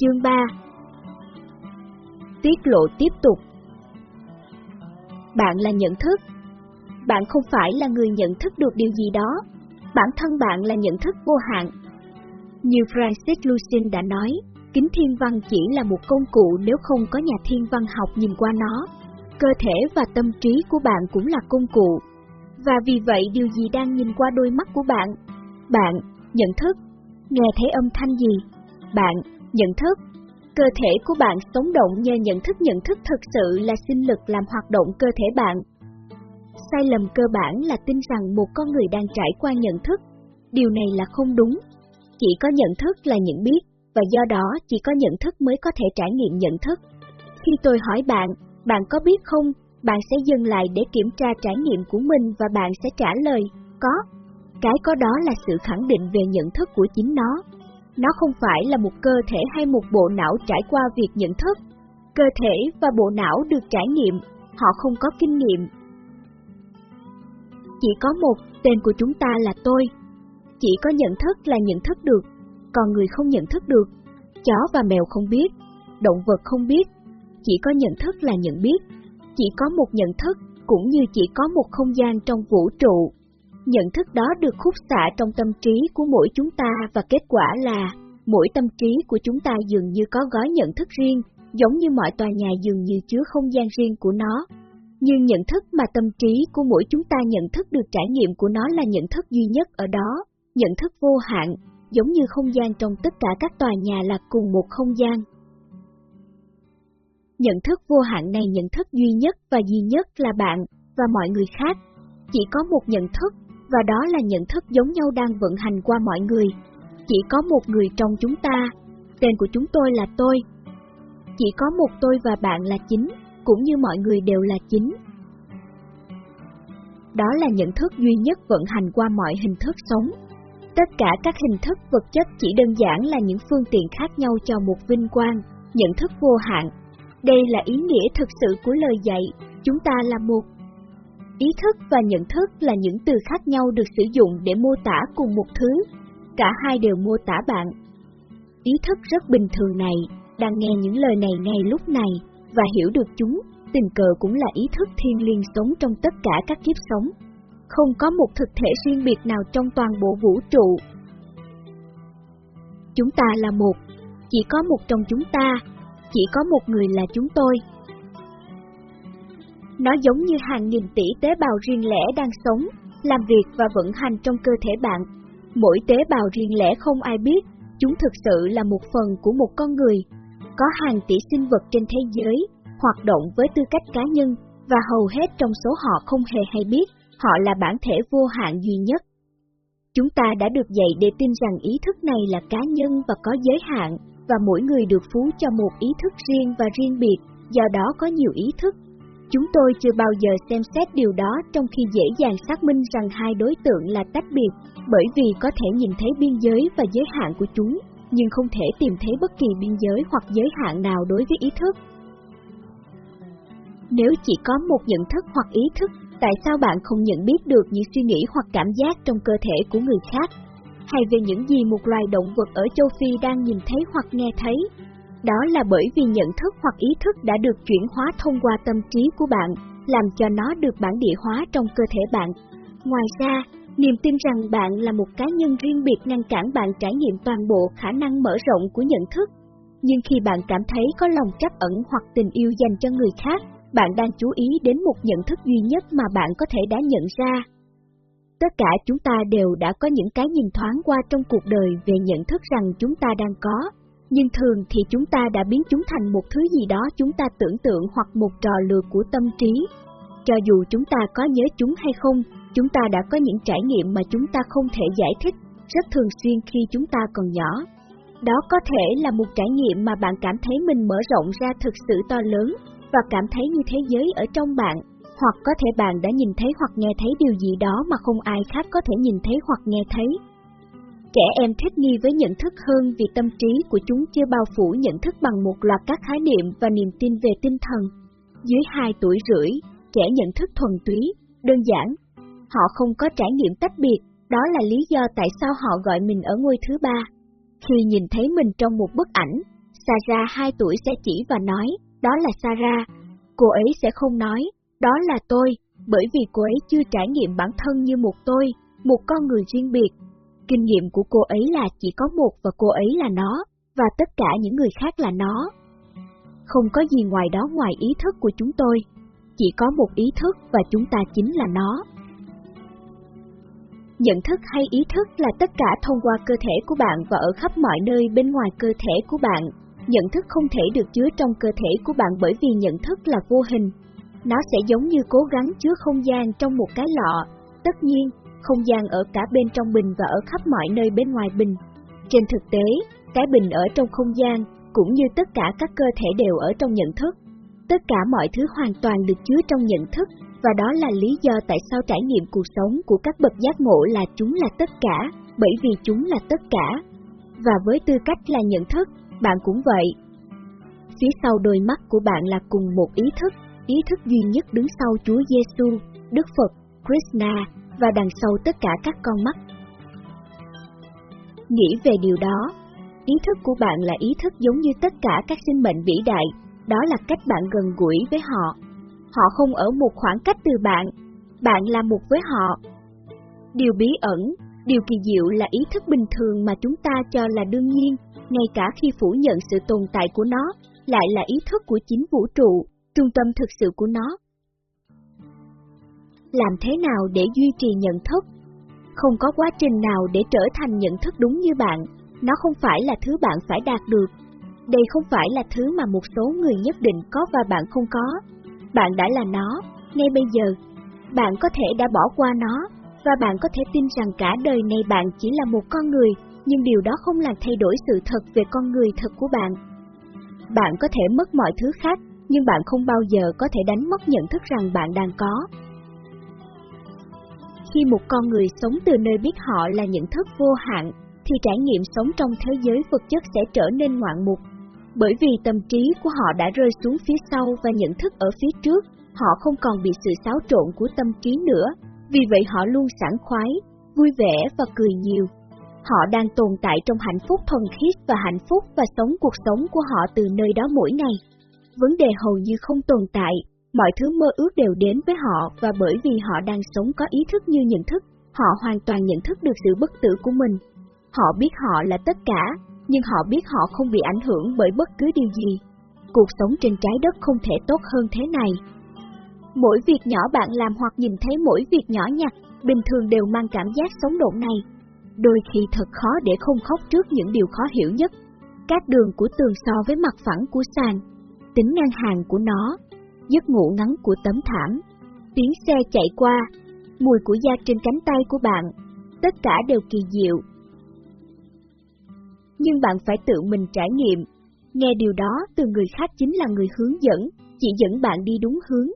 Chương 3 Tiết lộ tiếp tục Bạn là nhận thức. Bạn không phải là người nhận thức được điều gì đó. Bản thân bạn là nhận thức vô hạn. Như Francis Lucin đã nói, kính thiên văn chỉ là một công cụ nếu không có nhà thiên văn học nhìn qua nó. Cơ thể và tâm trí của bạn cũng là công cụ. Và vì vậy điều gì đang nhìn qua đôi mắt của bạn? Bạn, nhận thức. Nghe thấy âm thanh gì? Bạn, nhận thức. Cơ thể của bạn sống động nhờ nhận thức nhận thức thực sự là sinh lực làm hoạt động cơ thể bạn. Sai lầm cơ bản là tin rằng một con người đang trải qua nhận thức. Điều này là không đúng. Chỉ có nhận thức là nhận biết, và do đó chỉ có nhận thức mới có thể trải nghiệm nhận thức. Khi tôi hỏi bạn, bạn có biết không, bạn sẽ dừng lại để kiểm tra trải nghiệm của mình và bạn sẽ trả lời, có. Cái có đó là sự khẳng định về nhận thức của chính nó. Nó không phải là một cơ thể hay một bộ não trải qua việc nhận thức. Cơ thể và bộ não được trải nghiệm, họ không có kinh nghiệm. Chỉ có một, tên của chúng ta là tôi. Chỉ có nhận thức là nhận thức được, còn người không nhận thức được. Chó và mèo không biết, động vật không biết, chỉ có nhận thức là nhận biết. Chỉ có một nhận thức, cũng như chỉ có một không gian trong vũ trụ. Nhận thức đó được khúc xạ trong tâm trí của mỗi chúng ta và kết quả là mỗi tâm trí của chúng ta dường như có gói nhận thức riêng, giống như mọi tòa nhà dường như chứa không gian riêng của nó. Nhưng nhận thức mà tâm trí của mỗi chúng ta nhận thức được trải nghiệm của nó là nhận thức duy nhất ở đó, nhận thức vô hạn, giống như không gian trong tất cả các tòa nhà là cùng một không gian. Nhận thức vô hạn này nhận thức duy nhất và duy nhất là bạn và mọi người khác. Chỉ có một nhận thức, và đó là nhận thức giống nhau đang vận hành qua mọi người. Chỉ có một người trong chúng ta, tên của chúng tôi là tôi. Chỉ có một tôi và bạn là chính, cũng như mọi người đều là chính. Đó là nhận thức duy nhất vận hành qua mọi hình thức sống. Tất cả các hình thức vật chất chỉ đơn giản là những phương tiện khác nhau cho một vinh quang, nhận thức vô hạn. Đây là ý nghĩa thực sự của lời dạy, chúng ta là một. Ý thức và nhận thức là những từ khác nhau được sử dụng để mô tả cùng một thứ, cả hai đều mô tả bạn. Ý thức rất bình thường này, đang nghe những lời này ngay lúc này, và hiểu được chúng, tình cờ cũng là ý thức thiên liêng sống trong tất cả các kiếp sống. Không có một thực thể riêng biệt nào trong toàn bộ vũ trụ. Chúng ta là một, chỉ có một trong chúng ta, chỉ có một người là chúng tôi. Nó giống như hàng nghìn tỷ tế bào riêng lẻ đang sống, làm việc và vận hành trong cơ thể bạn. Mỗi tế bào riêng lẻ không ai biết, chúng thực sự là một phần của một con người. Có hàng tỷ sinh vật trên thế giới, hoạt động với tư cách cá nhân, và hầu hết trong số họ không hề hay biết, họ là bản thể vô hạn duy nhất. Chúng ta đã được dạy để tin rằng ý thức này là cá nhân và có giới hạn, và mỗi người được phú cho một ý thức riêng và riêng biệt, do đó có nhiều ý thức. Chúng tôi chưa bao giờ xem xét điều đó trong khi dễ dàng xác minh rằng hai đối tượng là tách biệt, bởi vì có thể nhìn thấy biên giới và giới hạn của chúng, nhưng không thể tìm thấy bất kỳ biên giới hoặc giới hạn nào đối với ý thức. Nếu chỉ có một nhận thức hoặc ý thức, tại sao bạn không nhận biết được những suy nghĩ hoặc cảm giác trong cơ thể của người khác? Hay về những gì một loài động vật ở châu Phi đang nhìn thấy hoặc nghe thấy? Đó là bởi vì nhận thức hoặc ý thức đã được chuyển hóa thông qua tâm trí của bạn, làm cho nó được bản địa hóa trong cơ thể bạn. Ngoài ra, niềm tin rằng bạn là một cá nhân riêng biệt ngăn cản bạn trải nghiệm toàn bộ khả năng mở rộng của nhận thức. Nhưng khi bạn cảm thấy có lòng trắc ẩn hoặc tình yêu dành cho người khác, bạn đang chú ý đến một nhận thức duy nhất mà bạn có thể đã nhận ra. Tất cả chúng ta đều đã có những cái nhìn thoáng qua trong cuộc đời về nhận thức rằng chúng ta đang có, nhưng thường thì chúng ta đã biến chúng thành một thứ gì đó chúng ta tưởng tượng hoặc một trò lừa của tâm trí. Cho dù chúng ta có nhớ chúng hay không, chúng ta đã có những trải nghiệm mà chúng ta không thể giải thích, rất thường xuyên khi chúng ta còn nhỏ. Đó có thể là một trải nghiệm mà bạn cảm thấy mình mở rộng ra thực sự to lớn, và cảm thấy như thế giới ở trong bạn, hoặc có thể bạn đã nhìn thấy hoặc nghe thấy điều gì đó mà không ai khác có thể nhìn thấy hoặc nghe thấy. Trẻ em thích nghi với nhận thức hơn vì tâm trí của chúng chưa bao phủ nhận thức bằng một loạt các khái niệm và niềm tin về tinh thần. Dưới 2 tuổi rưỡi, trẻ nhận thức thuần túy, đơn giản. Họ không có trải nghiệm tách biệt, đó là lý do tại sao họ gọi mình ở ngôi thứ ba. Khi nhìn thấy mình trong một bức ảnh, Sarah 2 tuổi sẽ chỉ và nói, đó là Sarah. Cô ấy sẽ không nói, đó là tôi, bởi vì cô ấy chưa trải nghiệm bản thân như một tôi, một con người riêng biệt. Kinh nghiệm của cô ấy là chỉ có một và cô ấy là nó, và tất cả những người khác là nó. Không có gì ngoài đó ngoài ý thức của chúng tôi, chỉ có một ý thức và chúng ta chính là nó. Nhận thức hay ý thức là tất cả thông qua cơ thể của bạn và ở khắp mọi nơi bên ngoài cơ thể của bạn. Nhận thức không thể được chứa trong cơ thể của bạn bởi vì nhận thức là vô hình. Nó sẽ giống như cố gắng chứa không gian trong một cái lọ. Tất nhiên, không gian ở cả bên trong bình và ở khắp mọi nơi bên ngoài bình. Trên thực tế, cái bình ở trong không gian, cũng như tất cả các cơ thể đều ở trong nhận thức. Tất cả mọi thứ hoàn toàn được chứa trong nhận thức, và đó là lý do tại sao trải nghiệm cuộc sống của các bậc giác ngộ là chúng là tất cả, bởi vì chúng là tất cả. Và với tư cách là nhận thức, bạn cũng vậy. Phía sau đôi mắt của bạn là cùng một ý thức, ý thức duy nhất đứng sau Chúa Giêsu, Đức Phật, Krishna và đằng sau tất cả các con mắt. Nghĩ về điều đó, ý thức của bạn là ý thức giống như tất cả các sinh mệnh vĩ đại, đó là cách bạn gần gũi với họ. Họ không ở một khoảng cách từ bạn, bạn là một với họ. Điều bí ẩn, điều kỳ diệu là ý thức bình thường mà chúng ta cho là đương nhiên, ngay cả khi phủ nhận sự tồn tại của nó, lại là ý thức của chính vũ trụ, trung tâm thực sự của nó. Làm thế nào để duy trì nhận thức? Không có quá trình nào để trở thành nhận thức đúng như bạn, nó không phải là thứ bạn phải đạt được. Đây không phải là thứ mà một số người nhất định có và bạn không có. Bạn đã là nó, ngay bây giờ. Bạn có thể đã bỏ qua nó, và bạn có thể tin rằng cả đời này bạn chỉ là một con người, nhưng điều đó không làm thay đổi sự thật về con người thật của bạn. Bạn có thể mất mọi thứ khác, nhưng bạn không bao giờ có thể đánh mất nhận thức rằng bạn đang có. Khi một con người sống từ nơi biết họ là nhận thức vô hạn, thì trải nghiệm sống trong thế giới vật chất sẽ trở nên ngoạn mục. Bởi vì tâm trí của họ đã rơi xuống phía sau và nhận thức ở phía trước, họ không còn bị sự xáo trộn của tâm trí nữa, vì vậy họ luôn sảng khoái, vui vẻ và cười nhiều. Họ đang tồn tại trong hạnh phúc thuần khiết và hạnh phúc và sống cuộc sống của họ từ nơi đó mỗi ngày. Vấn đề hầu như không tồn tại, mọi thứ mơ ước đều đến với họ và bởi vì họ đang sống có ý thức như nhận thức, họ hoàn toàn nhận thức được sự bất tử của mình. Họ biết họ là tất cả, nhưng họ biết họ không bị ảnh hưởng bởi bất cứ điều gì. Cuộc sống trên trái đất không thể tốt hơn thế này. Mỗi việc nhỏ bạn làm hoặc nhìn thấy mỗi việc nhỏ nhặt, bình thường đều mang cảm giác sống động này. Đôi khi thật khó để không khóc trước những điều khó hiểu nhất. Các đường của tường so với mặt phẳng của sàn, tính ngang hàng của nó, giấc ngủ ngắn của tấm thảm, tiếng xe chạy qua, mùi của da trên cánh tay của bạn, tất cả đều kỳ diệu. Nhưng bạn phải tự mình trải nghiệm, nghe điều đó từ người khác chính là người hướng dẫn, chỉ dẫn bạn đi đúng hướng.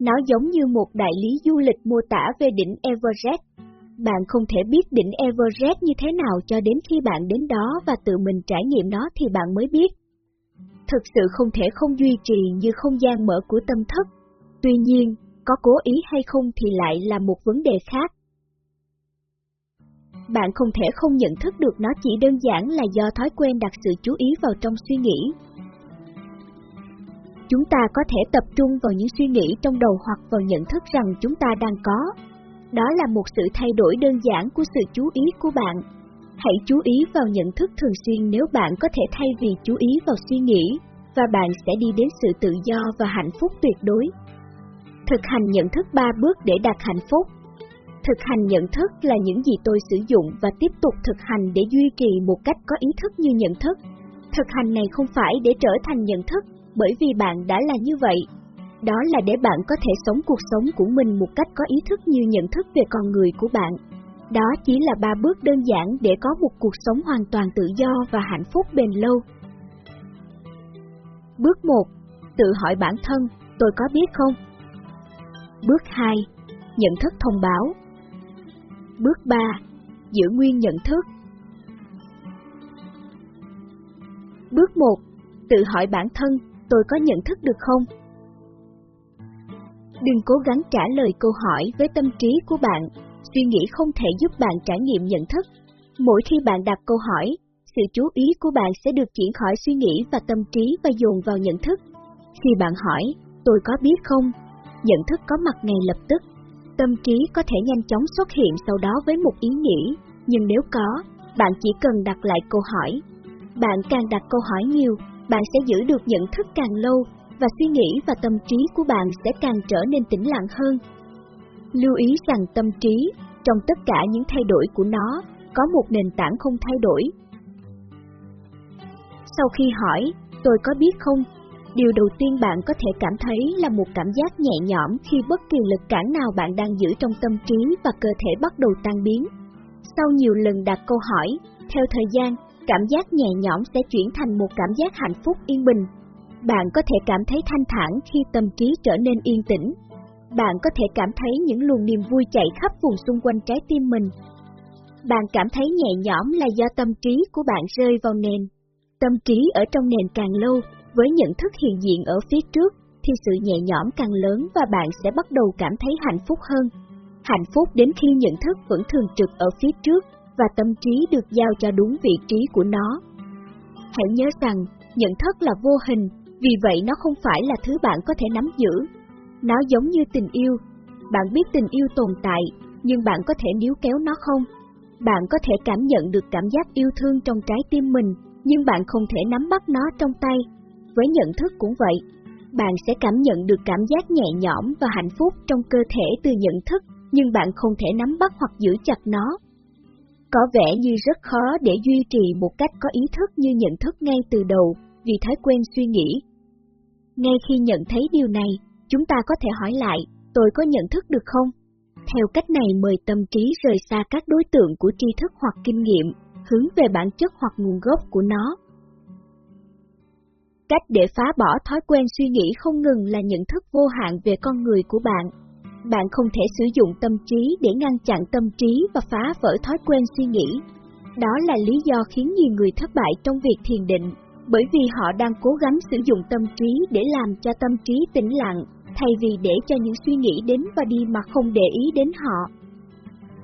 Nó giống như một đại lý du lịch mô tả về đỉnh Everest. Bạn không thể biết đỉnh Everest như thế nào cho đến khi bạn đến đó và tự mình trải nghiệm nó thì bạn mới biết. Thực sự không thể không duy trì như không gian mở của tâm thức. Tuy nhiên, có cố ý hay không thì lại là một vấn đề khác. Bạn không thể không nhận thức được nó chỉ đơn giản là do thói quen đặt sự chú ý vào trong suy nghĩ. Chúng ta có thể tập trung vào những suy nghĩ trong đầu hoặc vào nhận thức rằng chúng ta đang có. Đó là một sự thay đổi đơn giản của sự chú ý của bạn. Hãy chú ý vào nhận thức thường xuyên nếu bạn có thể thay vì chú ý vào suy nghĩ, và bạn sẽ đi đến sự tự do và hạnh phúc tuyệt đối. Thực hành nhận thức ba bước để đạt hạnh phúc. Thực hành nhận thức là những gì tôi sử dụng và tiếp tục thực hành để duy trì một cách có ý thức như nhận thức. Thực hành này không phải để trở thành nhận thức, bởi vì bạn đã là như vậy. Đó là để bạn có thể sống cuộc sống của mình một cách có ý thức như nhận thức về con người của bạn. Đó chỉ là ba bước đơn giản để có một cuộc sống hoàn toàn tự do và hạnh phúc bền lâu. Bước 1. Tự hỏi bản thân, tôi có biết không? Bước 2. Nhận thức thông báo. Bước 3. Giữ nguyên nhận thức. Bước 1. Tự hỏi bản thân, tôi có nhận thức được không? Đừng cố gắng trả lời câu hỏi với tâm trí của bạn, suy nghĩ không thể giúp bạn trải nghiệm nhận thức. Mỗi khi bạn đặt câu hỏi, sự chú ý của bạn sẽ được chuyển khỏi suy nghĩ và tâm trí và dồn vào nhận thức. Khi bạn hỏi, tôi có biết không? Nhận thức có mặt ngay lập tức. Tâm trí có thể nhanh chóng xuất hiện sau đó với một ý nghĩ, nhưng nếu có, bạn chỉ cần đặt lại câu hỏi. Bạn càng đặt câu hỏi nhiều, bạn sẽ giữ được nhận thức càng lâu, và suy nghĩ và tâm trí của bạn sẽ càng trở nên tĩnh lặng hơn. Lưu ý rằng tâm trí, trong tất cả những thay đổi của nó, có một nền tảng không thay đổi. Sau khi hỏi, tôi có biết không, điều đầu tiên bạn có thể cảm thấy là một cảm giác nhẹ nhõm khi bất kỳ lực cản nào bạn đang giữ trong tâm trí và cơ thể bắt đầu tan biến. Sau nhiều lần đặt câu hỏi, theo thời gian, cảm giác nhẹ nhõm sẽ chuyển thành một cảm giác hạnh phúc yên bình. Bạn có thể cảm thấy thanh thản khi tâm trí trở nên yên tĩnh. Bạn có thể cảm thấy những luồng niềm vui chạy khắp vùng xung quanh trái tim mình. Bạn cảm thấy nhẹ nhõm là do tâm trí của bạn rơi vào nền. Tâm trí ở trong nền càng lâu, với nhận thức hiện diện ở phía trước, thì sự nhẹ nhõm càng lớn và bạn sẽ bắt đầu cảm thấy hạnh phúc hơn. Hạnh phúc đến khi nhận thức vẫn thường trực ở phía trước và tâm trí được giao cho đúng vị trí của nó. Hãy nhớ rằng, nhận thức là vô hình, vì vậy nó không phải là thứ bạn có thể nắm giữ. Nó giống như tình yêu. Bạn biết tình yêu tồn tại, nhưng bạn có thể níu kéo nó không? Bạn có thể cảm nhận được cảm giác yêu thương trong trái tim mình, nhưng bạn không thể nắm bắt nó trong tay. Với nhận thức cũng vậy, bạn sẽ cảm nhận được cảm giác nhẹ nhõm và hạnh phúc trong cơ thể từ nhận thức, nhưng bạn không thể nắm bắt hoặc giữ chặt nó. Có vẻ như rất khó để duy trì một cách có ý thức như nhận thức ngay từ đầu, vì thói quen suy nghĩ. Ngay khi nhận thấy điều này, chúng ta có thể hỏi lại, tôi có nhận thức được không? Theo cách này mời tâm trí rời xa các đối tượng của tri thức hoặc kinh nghiệm, hướng về bản chất hoặc nguồn gốc của nó. Cách để phá bỏ thói quen suy nghĩ không ngừng là nhận thức vô hạn về con người của bạn. Bạn không thể sử dụng tâm trí để ngăn chặn tâm trí và phá vỡ thói quen suy nghĩ. Đó là lý do khiến nhiều người thất bại trong việc thiền định, bởi vì họ đang cố gắng sử dụng tâm trí để làm cho tâm trí tĩnh lặng, thay vì để cho những suy nghĩ đến và đi mà không để ý đến họ.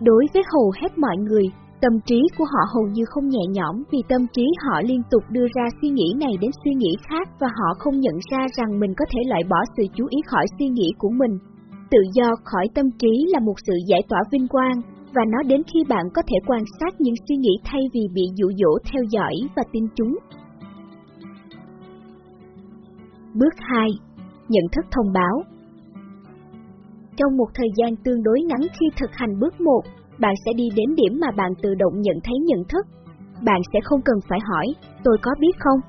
Đối với hầu hết mọi người, tâm trí của họ hầu như không nhẹ nhõm vì tâm trí họ liên tục đưa ra suy nghĩ này đến suy nghĩ khác và họ không nhận ra rằng mình có thể loại bỏ sự chú ý khỏi suy nghĩ của mình. Tự do khỏi tâm trí là một sự giải tỏa vinh quang, và nó đến khi bạn có thể quan sát những suy nghĩ thay vì bị dụ dỗ theo dõi và tin chúng. Bước 2. Nhận thức thông báo Trong một thời gian tương đối ngắn khi thực hành bước 1, bạn sẽ đi đến điểm mà bạn tự động nhận thấy nhận thức. Bạn sẽ không cần phải hỏi, tôi có biết không?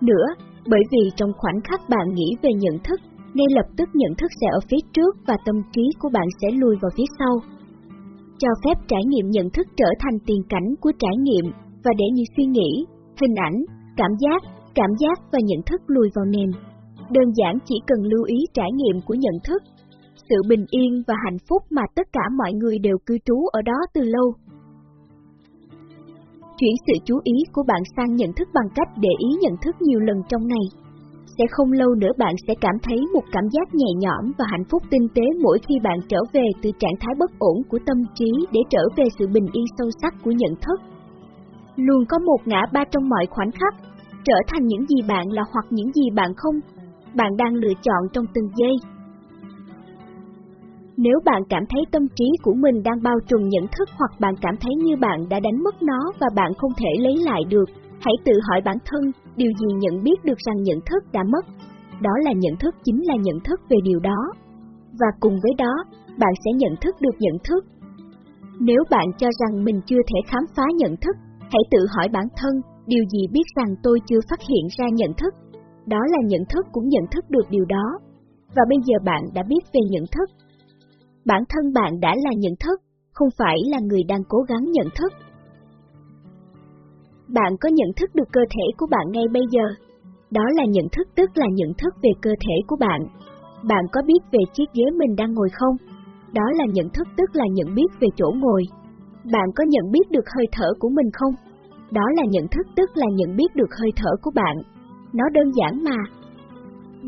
Nữa, bởi vì trong khoảnh khắc bạn nghĩ về nhận thức, ngay lập tức nhận thức sẽ ở phía trước và tâm trí của bạn sẽ lùi vào phía sau. Cho phép trải nghiệm nhận thức trở thành tiền cảnh của trải nghiệm và để những suy nghĩ, hình ảnh, cảm giác, cảm giác và nhận thức lùi vào nền. Đơn giản chỉ cần lưu ý trải nghiệm của nhận thức, sự bình yên và hạnh phúc mà tất cả mọi người đều cư trú ở đó từ lâu. Chuyển sự chú ý của bạn sang nhận thức bằng cách để ý nhận thức nhiều lần trong ngày sẽ không lâu nữa bạn sẽ cảm thấy một cảm giác nhẹ nhõm và hạnh phúc tinh tế mỗi khi bạn trở về từ trạng thái bất ổn của tâm trí để trở về sự bình yên sâu sắc của nhận thức. Luôn có một ngã ba trong mọi khoảnh khắc, trở thành những gì bạn là hoặc những gì bạn không, bạn đang lựa chọn trong từng giây. Nếu bạn cảm thấy tâm trí của mình đang bao trùm nhận thức hoặc bạn cảm thấy như bạn đã đánh mất nó và bạn không thể lấy lại được, Hãy tự hỏi bản thân, điều gì nhận biết được rằng nhận thức đã mất. Đó là nhận thức chính là nhận thức về điều đó. Và cùng với đó, bạn sẽ nhận thức được nhận thức. Nếu bạn cho rằng mình chưa thể khám phá nhận thức, hãy tự hỏi bản thân, điều gì biết rằng tôi chưa phát hiện ra nhận thức. Đó là nhận thức cũng nhận thức được điều đó. Và bây giờ bạn đã biết về nhận thức. Bản thân bạn đã là nhận thức, không phải là người đang cố gắng nhận thức bạn có nhận thức được cơ thể của bạn ngay bây giờ. Đó là nhận thức tức là nhận thức về cơ thể của bạn. Bạn có biết về chiếc ghế mình đang ngồi không? Đó là nhận thức tức là nhận biết về chỗ ngồi. Bạn có nhận biết được hơi thở của mình không? Đó là nhận thức tức là nhận biết được hơi thở của bạn. Nó đơn giản mà.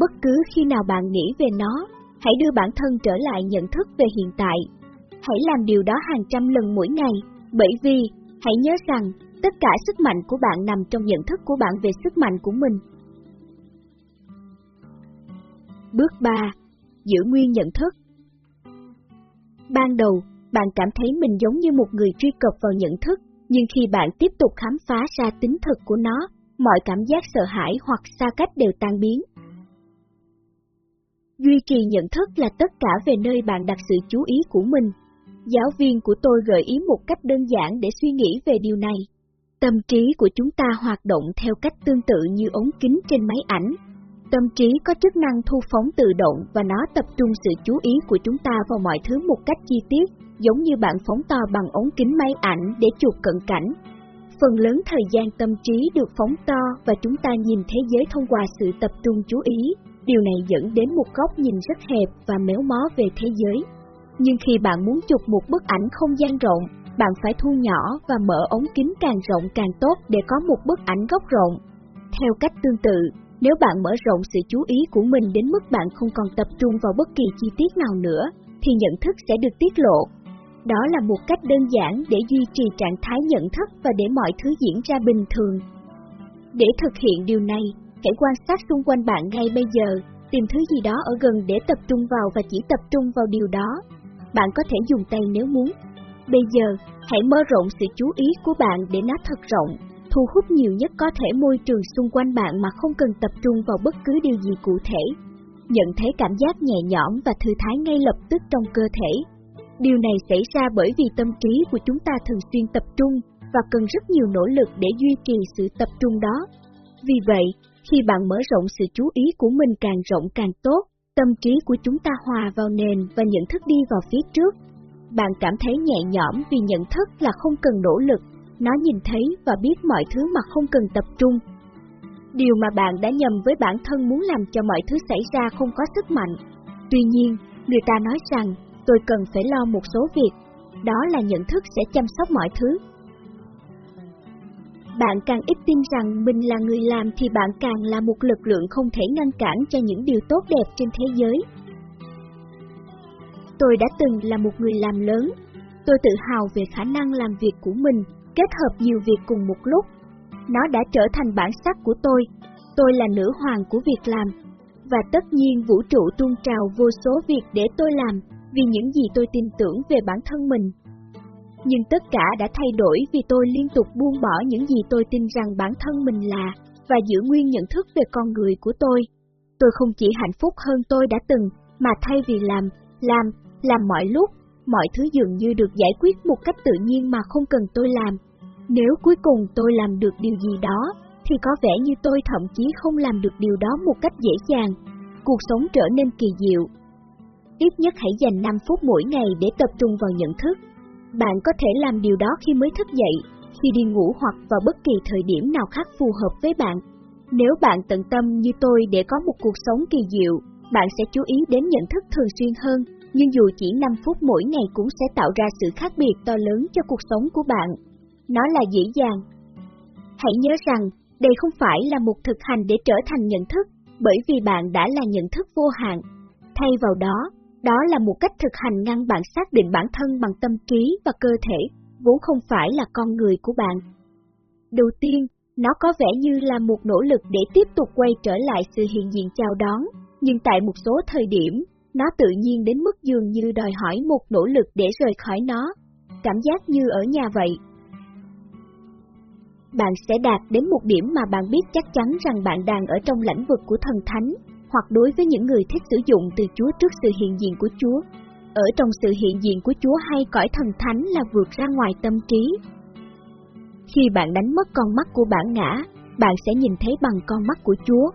Bất cứ khi nào bạn nghĩ về nó, hãy đưa bản thân trở lại nhận thức về hiện tại. Hãy làm điều đó hàng trăm lần mỗi ngày, bởi vì, hãy nhớ rằng, Tất cả sức mạnh của bạn nằm trong nhận thức của bạn về sức mạnh của mình. Bước 3. Giữ nguyên nhận thức Ban đầu, bạn cảm thấy mình giống như một người truy cập vào nhận thức, nhưng khi bạn tiếp tục khám phá ra tính thực của nó, mọi cảm giác sợ hãi hoặc xa cách đều tan biến. Duy trì nhận thức là tất cả về nơi bạn đặt sự chú ý của mình. Giáo viên của tôi gợi ý một cách đơn giản để suy nghĩ về điều này. Tâm trí của chúng ta hoạt động theo cách tương tự như ống kính trên máy ảnh. Tâm trí có chức năng thu phóng tự động và nó tập trung sự chú ý của chúng ta vào mọi thứ một cách chi tiết, giống như bạn phóng to bằng ống kính máy ảnh để chụp cận cảnh. Phần lớn thời gian tâm trí được phóng to và chúng ta nhìn thế giới thông qua sự tập trung chú ý, điều này dẫn đến một góc nhìn rất hẹp và méo mó về thế giới. Nhưng khi bạn muốn chụp một bức ảnh không gian rộng, bạn phải thu nhỏ và mở ống kính càng rộng càng tốt để có một bức ảnh góc rộng. Theo cách tương tự, nếu bạn mở rộng sự chú ý của mình đến mức bạn không còn tập trung vào bất kỳ chi tiết nào nữa, thì nhận thức sẽ được tiết lộ. Đó là một cách đơn giản để duy trì trạng thái nhận thức và để mọi thứ diễn ra bình thường. Để thực hiện điều này, hãy quan sát xung quanh bạn ngay bây giờ, tìm thứ gì đó ở gần để tập trung vào và chỉ tập trung vào điều đó. Bạn có thể dùng tay nếu muốn. Bây giờ, hãy mở rộng sự chú ý của bạn để nó thật rộng, thu hút nhiều nhất có thể môi trường xung quanh bạn mà không cần tập trung vào bất cứ điều gì cụ thể. Nhận thấy cảm giác nhẹ nhõm và thư thái ngay lập tức trong cơ thể. Điều này xảy ra bởi vì tâm trí của chúng ta thường xuyên tập trung và cần rất nhiều nỗ lực để duy trì sự tập trung đó. Vì vậy, khi bạn mở rộng sự chú ý của mình càng rộng càng tốt, tâm trí của chúng ta hòa vào nền và nhận thức đi vào phía trước. Bạn cảm thấy nhẹ nhõm vì nhận thức là không cần nỗ lực, nó nhìn thấy và biết mọi thứ mà không cần tập trung. Điều mà bạn đã nhầm với bản thân muốn làm cho mọi thứ xảy ra không có sức mạnh. Tuy nhiên, người ta nói rằng, tôi cần phải lo một số việc, đó là nhận thức sẽ chăm sóc mọi thứ. Bạn càng ít tin rằng mình là người làm thì bạn càng là một lực lượng không thể ngăn cản cho những điều tốt đẹp trên thế giới. Tôi đã từng là một người làm lớn. Tôi tự hào về khả năng làm việc của mình, kết hợp nhiều việc cùng một lúc. Nó đã trở thành bản sắc của tôi. Tôi là nữ hoàng của việc làm. Và tất nhiên vũ trụ tuôn trào vô số việc để tôi làm, vì những gì tôi tin tưởng về bản thân mình. Nhưng tất cả đã thay đổi vì tôi liên tục buông bỏ những gì tôi tin rằng bản thân mình là, và giữ nguyên nhận thức về con người của tôi. Tôi không chỉ hạnh phúc hơn tôi đã từng, mà thay vì làm, làm, làm mọi lúc, mọi thứ dường như được giải quyết một cách tự nhiên mà không cần tôi làm. Nếu cuối cùng tôi làm được điều gì đó, thì có vẻ như tôi thậm chí không làm được điều đó một cách dễ dàng. Cuộc sống trở nên kỳ diệu. Ít nhất hãy dành 5 phút mỗi ngày để tập trung vào nhận thức. Bạn có thể làm điều đó khi mới thức dậy, khi đi ngủ hoặc vào bất kỳ thời điểm nào khác phù hợp với bạn. Nếu bạn tận tâm như tôi để có một cuộc sống kỳ diệu, bạn sẽ chú ý đến nhận thức thường xuyên hơn, nhưng dù chỉ 5 phút mỗi ngày cũng sẽ tạo ra sự khác biệt to lớn cho cuộc sống của bạn. Nó là dễ dàng. Hãy nhớ rằng, đây không phải là một thực hành để trở thành nhận thức, bởi vì bạn đã là nhận thức vô hạn. Thay vào đó, đó là một cách thực hành ngăn bạn xác định bản thân bằng tâm trí và cơ thể, vốn không phải là con người của bạn. Đầu tiên, nó có vẻ như là một nỗ lực để tiếp tục quay trở lại sự hiện diện chào đón, nhưng tại một số thời điểm, nó tự nhiên đến mức dường như đòi hỏi một nỗ lực để rời khỏi nó, cảm giác như ở nhà vậy. Bạn sẽ đạt đến một điểm mà bạn biết chắc chắn rằng bạn đang ở trong lãnh vực của thần thánh, hoặc đối với những người thích sử dụng từ Chúa trước sự hiện diện của Chúa. Ở trong sự hiện diện của Chúa hay cõi thần thánh là vượt ra ngoài tâm trí. Khi bạn đánh mất con mắt của bản ngã, bạn sẽ nhìn thấy bằng con mắt của Chúa.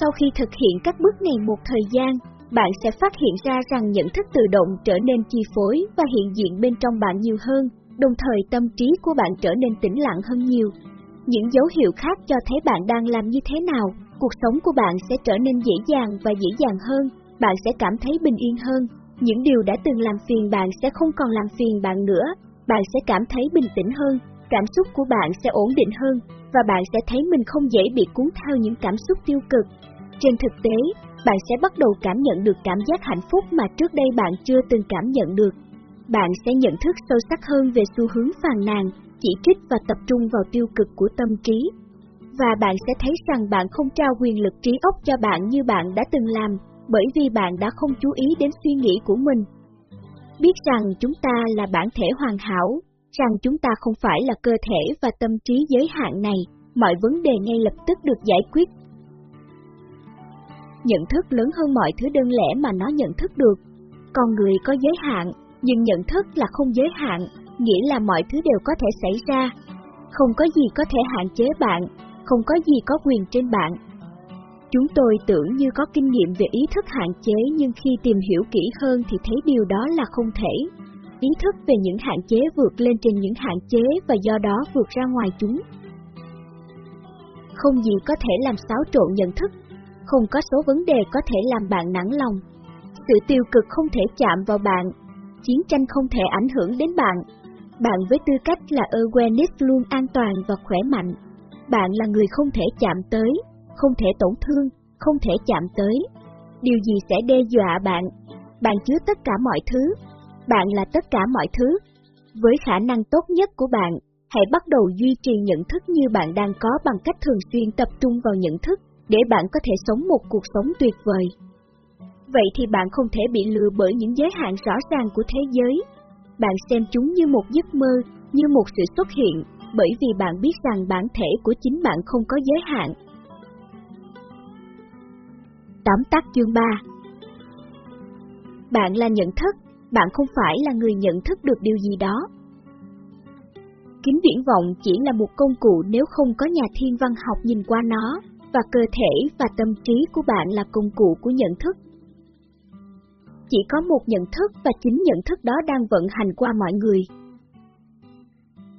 Sau khi thực hiện các bước này một thời gian, bạn sẽ phát hiện ra rằng nhận thức tự động trở nên chi phối và hiện diện bên trong bạn nhiều hơn, đồng thời tâm trí của bạn trở nên tĩnh lặng hơn nhiều. Những dấu hiệu khác cho thấy bạn đang làm như thế nào, cuộc sống của bạn sẽ trở nên dễ dàng và dễ dàng hơn, bạn sẽ cảm thấy bình yên hơn, những điều đã từng làm phiền bạn sẽ không còn làm phiền bạn nữa, bạn sẽ cảm thấy bình tĩnh hơn, cảm xúc của bạn sẽ ổn định hơn, và bạn sẽ thấy mình không dễ bị cuốn theo những cảm xúc tiêu cực. Trên thực tế, bạn sẽ bắt đầu cảm nhận được cảm giác hạnh phúc mà trước đây bạn chưa từng cảm nhận được. Bạn sẽ nhận thức sâu sắc hơn về xu hướng phàn nàn, chỉ trích và tập trung vào tiêu cực của tâm trí. Và bạn sẽ thấy rằng bạn không trao quyền lực trí óc cho bạn như bạn đã từng làm, bởi vì bạn đã không chú ý đến suy nghĩ của mình. Biết rằng chúng ta là bản thể hoàn hảo, rằng chúng ta không phải là cơ thể và tâm trí giới hạn này, mọi vấn đề ngay lập tức được giải quyết. Nhận thức lớn hơn mọi thứ đơn lẻ mà nó nhận thức được. Con người có giới hạn, nhưng nhận thức là không giới hạn, nghĩa là mọi thứ đều có thể xảy ra. Không có gì có thể hạn chế bạn, không có gì có quyền trên bạn. Chúng tôi tưởng như có kinh nghiệm về ý thức hạn chế nhưng khi tìm hiểu kỹ hơn thì thấy điều đó là không thể. Ý thức về những hạn chế vượt lên trên những hạn chế và do đó vượt ra ngoài chúng. Không gì có thể làm xáo trộn nhận thức, không có số vấn đề có thể làm bạn nản lòng. Sự tiêu cực không thể chạm vào bạn, chiến tranh không thể ảnh hưởng đến bạn. Bạn với tư cách là awareness luôn an toàn và khỏe mạnh. Bạn là người không thể chạm tới, không thể tổn thương, không thể chạm tới. Điều gì sẽ đe dọa bạn? Bạn chứa tất cả mọi thứ. Bạn là tất cả mọi thứ. Với khả năng tốt nhất của bạn, hãy bắt đầu duy trì nhận thức như bạn đang có bằng cách thường xuyên tập trung vào nhận thức, để bạn có thể sống một cuộc sống tuyệt vời. Vậy thì bạn không thể bị lừa bởi những giới hạn rõ ràng của thế giới. Bạn xem chúng như một giấc mơ, như một sự xuất hiện, bởi vì bạn biết rằng bản thể của chính bạn không có giới hạn. Tóm tắt chương 3 Bạn là nhận thức, bạn không phải là người nhận thức được điều gì đó. Kính viễn vọng chỉ là một công cụ nếu không có nhà thiên văn học nhìn qua nó, và cơ thể và tâm trí của bạn là công cụ của nhận thức. Chỉ có một nhận thức và chính nhận thức đó đang vận hành qua mọi người.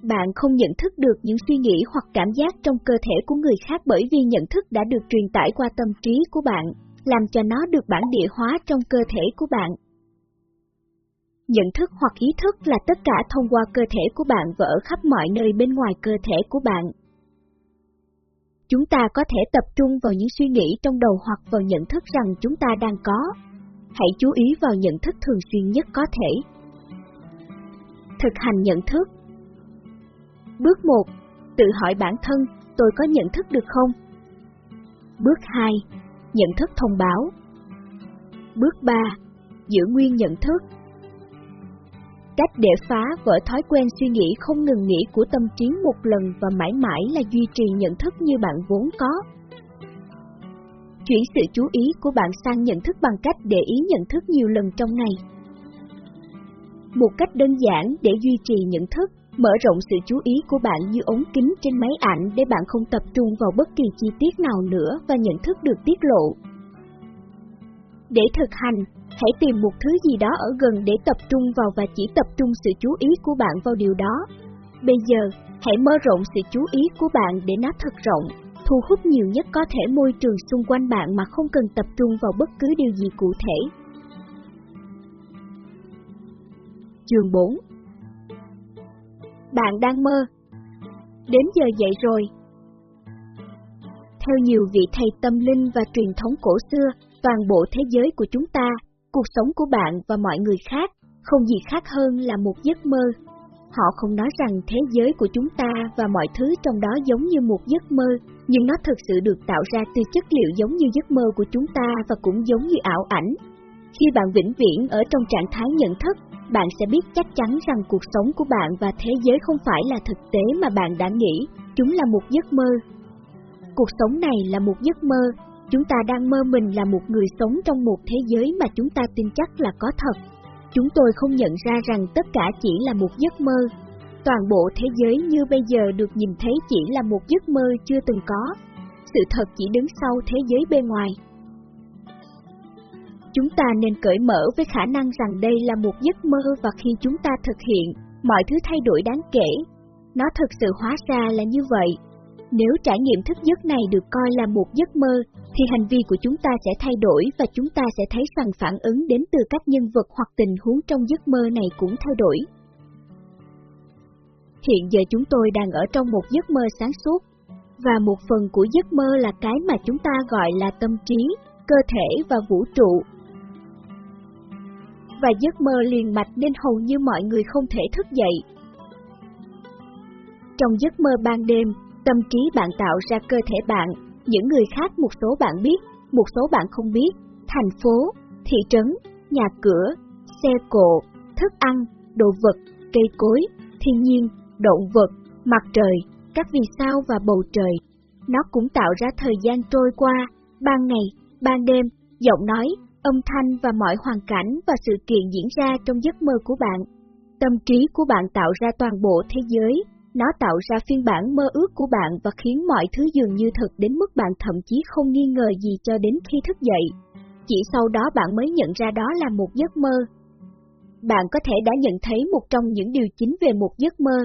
Bạn không nhận thức được những suy nghĩ hoặc cảm giác trong cơ thể của người khác bởi vì nhận thức đã được truyền tải qua tâm trí của bạn, làm cho nó được bản địa hóa trong cơ thể của bạn. Nhận thức hoặc ý thức là tất cả thông qua cơ thể của bạn và ở khắp mọi nơi bên ngoài cơ thể của bạn. Chúng ta có thể tập trung vào những suy nghĩ trong đầu hoặc vào nhận thức rằng chúng ta đang có. Hãy chú ý vào nhận thức thường xuyên nhất có thể. Thực hành nhận thức Bước 1. Tự hỏi bản thân, tôi có nhận thức được không? Bước 2. Nhận thức thông báo. Bước 3. Giữ nguyên nhận thức. Cách để phá vỡ thói quen suy nghĩ không ngừng nghỉ của tâm trí một lần và mãi mãi là duy trì nhận thức như bạn vốn có. Chuyển sự chú ý của bạn sang nhận thức bằng cách để ý nhận thức nhiều lần trong ngày. Một cách đơn giản để duy trì nhận thức, mở rộng sự chú ý của bạn như ống kính trên máy ảnh để bạn không tập trung vào bất kỳ chi tiết nào nữa và nhận thức được tiết lộ. Để thực hành, hãy tìm một thứ gì đó ở gần để tập trung vào và chỉ tập trung sự chú ý của bạn vào điều đó. Bây giờ, hãy mở rộng sự chú ý của bạn để nó thật rộng, thu hút nhiều nhất có thể môi trường xung quanh bạn mà không cần tập trung vào bất cứ điều gì cụ thể. Chương 4 bạn đang mơ Đến giờ dậy rồi Theo nhiều vị thầy tâm linh và truyền thống cổ xưa, toàn bộ thế giới của chúng ta, cuộc sống của bạn và mọi người khác, không gì khác hơn là một giấc mơ. Họ không nói rằng thế giới của chúng ta và mọi thứ trong đó giống như một giấc mơ, nhưng nó thực sự được tạo ra từ chất liệu giống như giấc mơ của chúng ta và cũng giống như ảo ảnh. Khi bạn vĩnh viễn ở trong trạng thái nhận thức, bạn sẽ biết chắc chắn rằng cuộc sống của bạn và thế giới không phải là thực tế mà bạn đã nghĩ, chúng là một giấc mơ. Cuộc sống này là một giấc mơ, chúng ta đang mơ mình là một người sống trong một thế giới mà chúng ta tin chắc là có thật. Chúng tôi không nhận ra rằng tất cả chỉ là một giấc mơ. Toàn bộ thế giới như bây giờ được nhìn thấy chỉ là một giấc mơ chưa từng có. Sự thật chỉ đứng sau thế giới bên ngoài. Chúng ta nên cởi mở với khả năng rằng đây là một giấc mơ và khi chúng ta thực hiện, mọi thứ thay đổi đáng kể. Nó thực sự hóa ra là như vậy. Nếu trải nghiệm thức giấc này được coi là một giấc mơ, thì hành vi của chúng ta sẽ thay đổi và chúng ta sẽ thấy rằng phản ứng đến từ các nhân vật hoặc tình huống trong giấc mơ này cũng thay đổi. Hiện giờ chúng tôi đang ở trong một giấc mơ sáng suốt, và một phần của giấc mơ là cái mà chúng ta gọi là tâm trí, cơ thể và vũ trụ, và giấc mơ liền mạch nên hầu như mọi người không thể thức dậy. Trong giấc mơ ban đêm, tâm trí bạn tạo ra cơ thể bạn, những người khác một số bạn biết, một số bạn không biết, thành phố, thị trấn, nhà cửa, xe cộ, thức ăn, đồ vật, cây cối, thiên nhiên, động vật, mặt trời, các vì sao và bầu trời. Nó cũng tạo ra thời gian trôi qua, ban ngày, ban đêm, giọng nói, âm thanh và mọi hoàn cảnh và sự kiện diễn ra trong giấc mơ của bạn. Tâm trí của bạn tạo ra toàn bộ thế giới, nó tạo ra phiên bản mơ ước của bạn và khiến mọi thứ dường như thật đến mức bạn thậm chí không nghi ngờ gì cho đến khi thức dậy. Chỉ sau đó bạn mới nhận ra đó là một giấc mơ. Bạn có thể đã nhận thấy một trong những điều chính về một giấc mơ.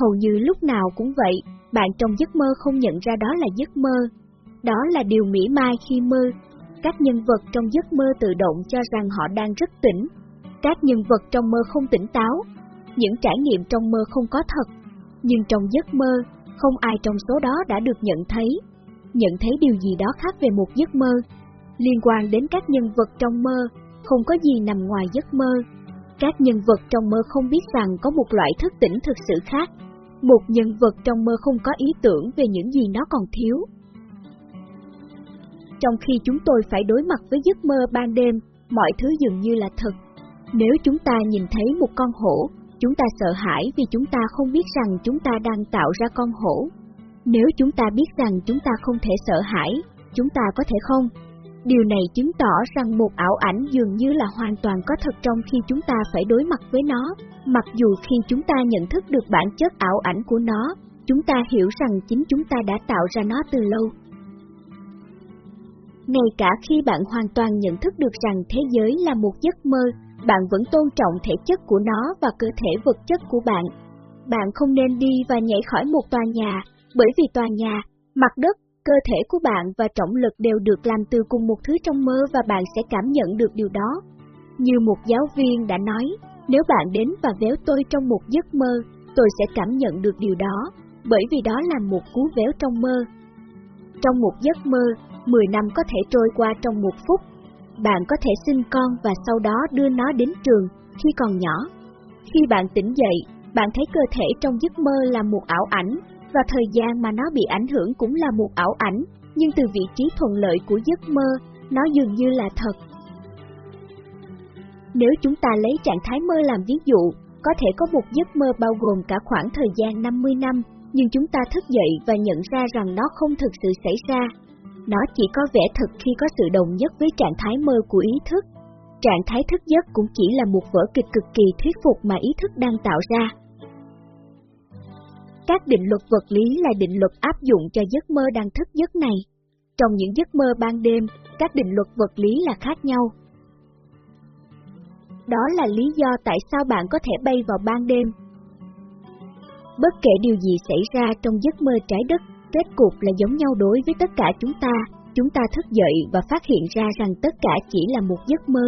Hầu như lúc nào cũng vậy, bạn trong giấc mơ không nhận ra đó là giấc mơ. Đó là điều mỹ mai khi mơ. Các nhân vật trong giấc mơ tự động cho rằng họ đang rất tỉnh. Các nhân vật trong mơ không tỉnh táo. Những trải nghiệm trong mơ không có thật nhưng trong giấc mơ, không ai trong số đó đã được nhận thấy. Nhận thấy điều gì đó khác về một giấc mơ, liên quan đến các nhân vật trong mơ, không có gì nằm ngoài giấc mơ. Các nhân vật trong mơ không biết rằng có một loại thức tỉnh thực sự khác. Một nhân vật trong mơ không có ý tưởng về những gì nó còn thiếu. Trong khi chúng tôi phải đối mặt với giấc mơ ban đêm, mọi thứ dường như là thật. Nếu chúng ta nhìn thấy một con hổ, Chúng ta sợ hãi vì chúng ta không biết rằng chúng ta đang tạo ra con hổ. Nếu chúng ta biết rằng chúng ta không thể sợ hãi, chúng ta có thể không? Điều này chứng tỏ rằng một ảo ảnh dường như là hoàn toàn có thật trong khi chúng ta phải đối mặt với nó, mặc dù khi chúng ta nhận thức được bản chất ảo ảnh của nó, chúng ta hiểu rằng chính chúng ta đã tạo ra nó từ lâu. Ngay cả khi bạn hoàn toàn nhận thức được rằng thế giới là một giấc mơ, bạn vẫn tôn trọng thể chất của nó và cơ thể vật chất của bạn. Bạn không nên đi và nhảy khỏi một tòa nhà, bởi vì tòa nhà, mặt đất, cơ thể của bạn và trọng lực đều được làm từ cùng một thứ trong mơ và bạn sẽ cảm nhận được điều đó. Như một giáo viên đã nói, nếu bạn đến và véo tôi trong một giấc mơ, tôi sẽ cảm nhận được điều đó, bởi vì đó là một cú véo trong mơ. Trong một giấc mơ, 10 năm có thể trôi qua trong một phút, bạn có thể sinh con và sau đó đưa nó đến trường khi còn nhỏ. Khi bạn tỉnh dậy, bạn thấy cơ thể trong giấc mơ là một ảo ảnh, và thời gian mà nó bị ảnh hưởng cũng là một ảo ảnh, nhưng từ vị trí thuận lợi của giấc mơ, nó dường như là thật. Nếu chúng ta lấy trạng thái mơ làm ví dụ, có thể có một giấc mơ bao gồm cả khoảng thời gian 50 năm, nhưng chúng ta thức dậy và nhận ra rằng nó không thực sự xảy ra, nó chỉ có vẻ thật khi có sự đồng nhất với trạng thái mơ của ý thức. Trạng thái thức giấc cũng chỉ là một vở kịch cực kỳ thuyết phục mà ý thức đang tạo ra. Các định luật vật lý là định luật áp dụng cho giấc mơ đang thức giấc này. Trong những giấc mơ ban đêm, các định luật vật lý là khác nhau. Đó là lý do tại sao bạn có thể bay vào ban đêm. Bất kể điều gì xảy ra trong giấc mơ trái đất Kết cục là giống nhau đối với tất cả chúng ta, chúng ta thức dậy và phát hiện ra rằng tất cả chỉ là một giấc mơ.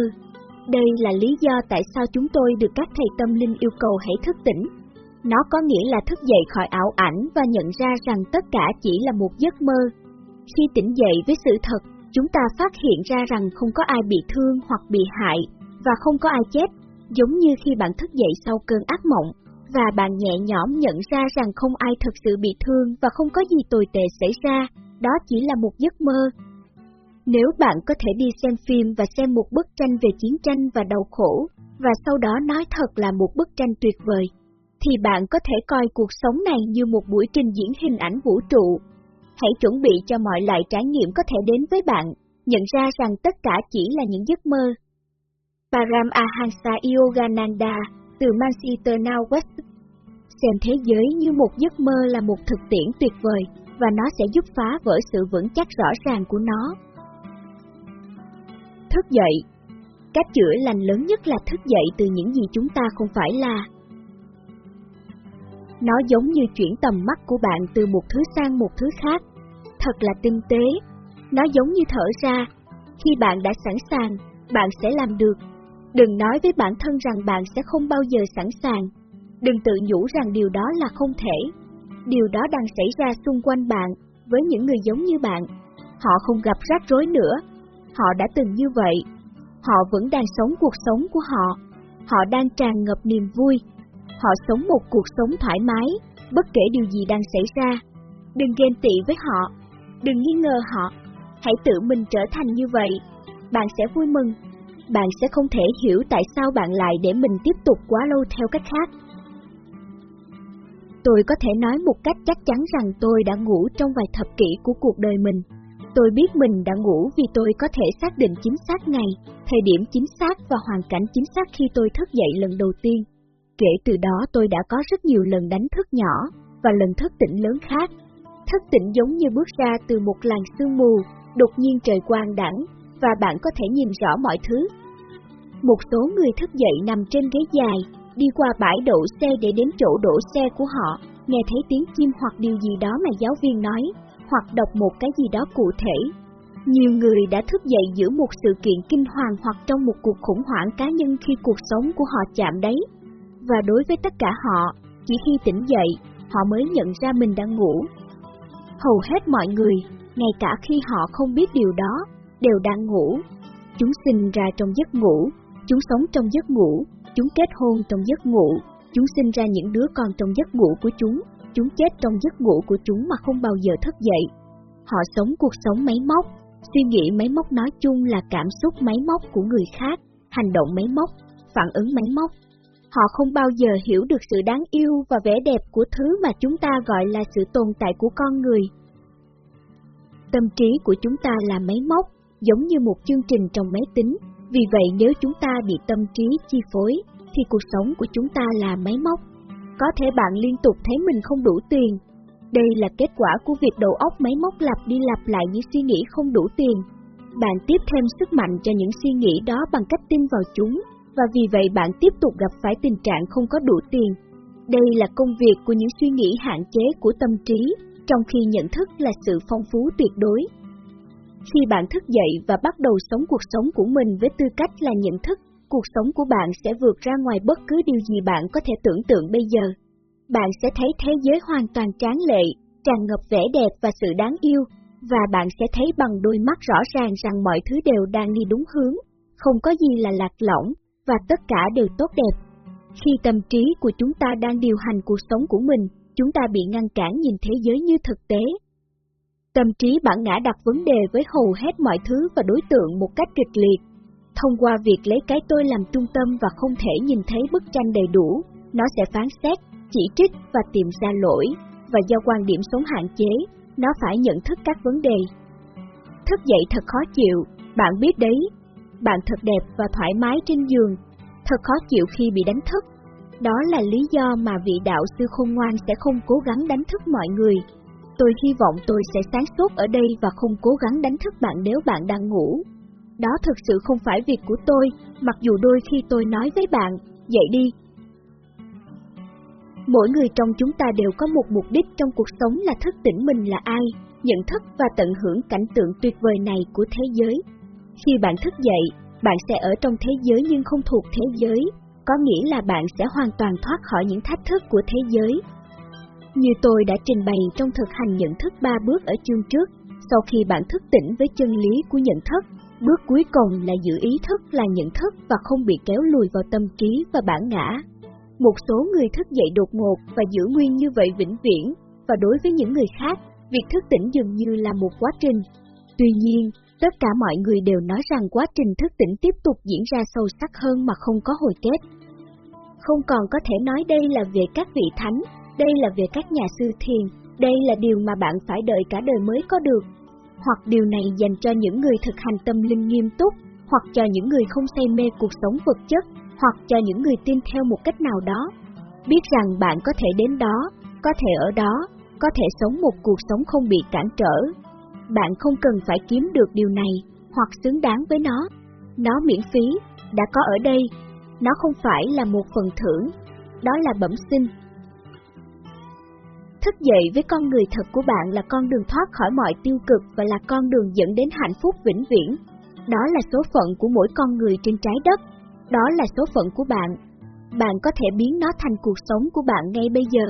Đây là lý do tại sao chúng tôi được các thầy tâm linh yêu cầu hãy thức tỉnh. Nó có nghĩa là thức dậy khỏi ảo ảnh và nhận ra rằng tất cả chỉ là một giấc mơ. Khi tỉnh dậy với sự thật, chúng ta phát hiện ra rằng không có ai bị thương hoặc bị hại, và không có ai chết, giống như khi bạn thức dậy sau cơn ác mộng và bạn nhẹ nhõm nhận ra rằng không ai thực sự bị thương và không có gì tồi tệ xảy ra, đó chỉ là một giấc mơ. Nếu bạn có thể đi xem phim và xem một bức tranh về chiến tranh và đau khổ, và sau đó nói thật là một bức tranh tuyệt vời, thì bạn có thể coi cuộc sống này như một buổi trình diễn hình ảnh vũ trụ. Hãy chuẩn bị cho mọi loại trải nghiệm có thể đến với bạn, nhận ra rằng tất cả chỉ là những giấc mơ. Param Ahansa Yogananda từ Manchester Now West. Xem thế giới như một giấc mơ là một thực tiễn tuyệt vời, và nó sẽ giúp phá vỡ sự vững chắc rõ ràng của nó. Thức dậy Cách chữa lành lớn nhất là thức dậy từ những gì chúng ta không phải là. Nó giống như chuyển tầm mắt của bạn từ một thứ sang một thứ khác. Thật là tinh tế. Nó giống như thở ra. Khi bạn đã sẵn sàng, bạn sẽ làm được Đừng nói với bản thân rằng bạn sẽ không bao giờ sẵn sàng. Đừng tự nhủ rằng điều đó là không thể. Điều đó đang xảy ra xung quanh bạn, với những người giống như bạn. Họ không gặp rắc rối nữa. Họ đã từng như vậy. Họ vẫn đang sống cuộc sống của họ. Họ đang tràn ngập niềm vui. Họ sống một cuộc sống thoải mái, bất kể điều gì đang xảy ra. Đừng ghen tị với họ, đừng nghi ngờ họ, hãy tự mình trở thành như vậy. Bạn sẽ vui mừng, bạn sẽ không thể hiểu tại sao bạn lại để mình tiếp tục quá lâu theo cách khác. Tôi có thể nói một cách chắc chắn rằng tôi đã ngủ trong vài thập kỷ của cuộc đời mình. Tôi biết mình đã ngủ vì tôi có thể xác định chính xác ngày, thời điểm chính xác và hoàn cảnh chính xác khi tôi thức dậy lần đầu tiên. Kể từ đó tôi đã có rất nhiều lần đánh thức nhỏ, và lần thức tỉnh lớn khác. Thức tỉnh giống như bước ra từ một làn sương mù, đột nhiên trời quang đẳng, và bạn có thể nhìn rõ mọi thứ. Một số người thức dậy nằm trên ghế dài, đi qua bãi đậu xe để đến chỗ đổ xe của họ, nghe thấy tiếng chim hoặc điều gì đó mà giáo viên nói, hoặc đọc một cái gì đó cụ thể. Nhiều người đã thức dậy giữa một sự kiện kinh hoàng hoặc trong một cuộc khủng hoảng cá nhân khi cuộc sống của họ chạm đấy. Và đối với tất cả họ, chỉ khi tỉnh dậy, họ mới nhận ra mình đang ngủ. Hầu hết mọi người, ngay cả khi họ không biết điều đó, đều đang ngủ. Chúng sinh ra trong giấc ngủ, chúng sống trong giấc ngủ, chúng kết hôn trong giấc ngủ, chúng sinh ra những đứa con trong giấc ngủ của chúng, chúng chết trong giấc ngủ của chúng mà không bao giờ thức dậy. Họ sống cuộc sống máy móc, suy nghĩ máy móc nói chung là cảm xúc máy móc của người khác, hành động máy móc, phản ứng máy móc. Họ không bao giờ hiểu được sự đáng yêu và vẻ đẹp của thứ mà chúng ta gọi là sự tồn tại của con người. Tâm trí của chúng ta là máy móc, giống như một chương trình trong máy tính, vì vậy nếu chúng ta bị tâm trí chi phối, thì cuộc sống của chúng ta là máy móc. Có thể bạn liên tục thấy mình không đủ tiền. Đây là kết quả của việc đầu óc máy móc lặp đi lặp lại những suy nghĩ không đủ tiền. Bạn tiếp thêm sức mạnh cho những suy nghĩ đó bằng cách tin vào chúng, và vì vậy bạn tiếp tục gặp phải tình trạng không có đủ tiền. Đây là công việc của những suy nghĩ hạn chế của tâm trí, trong khi nhận thức là sự phong phú tuyệt đối. Khi bạn thức dậy và bắt đầu sống cuộc sống của mình với tư cách là nhận thức, cuộc sống của bạn sẽ vượt ra ngoài bất cứ điều gì bạn có thể tưởng tượng bây giờ. Bạn sẽ thấy thế giới hoàn toàn tráng lệ, tràn ngập vẻ đẹp và sự đáng yêu, và bạn sẽ thấy bằng đôi mắt rõ ràng rằng mọi thứ đều đang đi đúng hướng, không có gì là lạc lõng, và tất cả đều tốt đẹp. Khi tâm trí của chúng ta đang điều hành cuộc sống của mình, chúng ta bị ngăn cản nhìn thế giới như thực tế. Tâm trí bản ngã đặt vấn đề với hầu hết mọi thứ và đối tượng một cách kịch liệt. Thông qua việc lấy cái tôi làm trung tâm và không thể nhìn thấy bức tranh đầy đủ, nó sẽ phán xét, chỉ trích và tìm ra lỗi, và do quan điểm sống hạn chế, nó phải nhận thức các vấn đề. Thức dậy thật khó chịu, bạn biết đấy. Bạn thật đẹp và thoải mái trên giường, thật khó chịu khi bị đánh thức. Đó là lý do mà vị đạo sư khôn ngoan sẽ không cố gắng đánh thức mọi người. Tôi hy vọng tôi sẽ sáng suốt ở đây và không cố gắng đánh thức bạn nếu bạn đang ngủ. Đó thực sự không phải việc của tôi, mặc dù đôi khi tôi nói với bạn, dậy đi. Mỗi người trong chúng ta đều có một mục đích trong cuộc sống là thức tỉnh mình là ai, nhận thức và tận hưởng cảnh tượng tuyệt vời này của thế giới. Khi bạn thức dậy, bạn sẽ ở trong thế giới nhưng không thuộc thế giới, có nghĩa là bạn sẽ hoàn toàn thoát khỏi những thách thức của thế giới. Như tôi đã trình bày trong thực hành nhận thức ba bước ở chương trước, sau khi bạn thức tỉnh với chân lý của nhận thức, bước cuối cùng là giữ ý thức là nhận thức và không bị kéo lùi vào tâm trí và bản ngã. Một số người thức dậy đột ngột và giữ nguyên như vậy vĩnh viễn, và đối với những người khác, việc thức tỉnh dường như là một quá trình. Tuy nhiên, tất cả mọi người đều nói rằng quá trình thức tỉnh tiếp tục diễn ra sâu sắc hơn mà không có hồi kết. Không còn có thể nói đây là về các vị thánh, đây là về các nhà sư thiền, đây là điều mà bạn phải đợi cả đời mới có được. Hoặc điều này dành cho những người thực hành tâm linh nghiêm túc, hoặc cho những người không say mê cuộc sống vật chất, hoặc cho những người tin theo một cách nào đó. Biết rằng bạn có thể đến đó, có thể ở đó, có thể sống một cuộc sống không bị cản trở. Bạn không cần phải kiếm được điều này, hoặc xứng đáng với nó. Nó miễn phí, đã có ở đây. Nó không phải là một phần thưởng, đó là bẩm sinh, Thức dậy với con người thật của bạn là con đường thoát khỏi mọi tiêu cực và là con đường dẫn đến hạnh phúc vĩnh viễn. Đó là số phận của mỗi con người trên trái đất. Đó là số phận của bạn. Bạn có thể biến nó thành cuộc sống của bạn ngay bây giờ.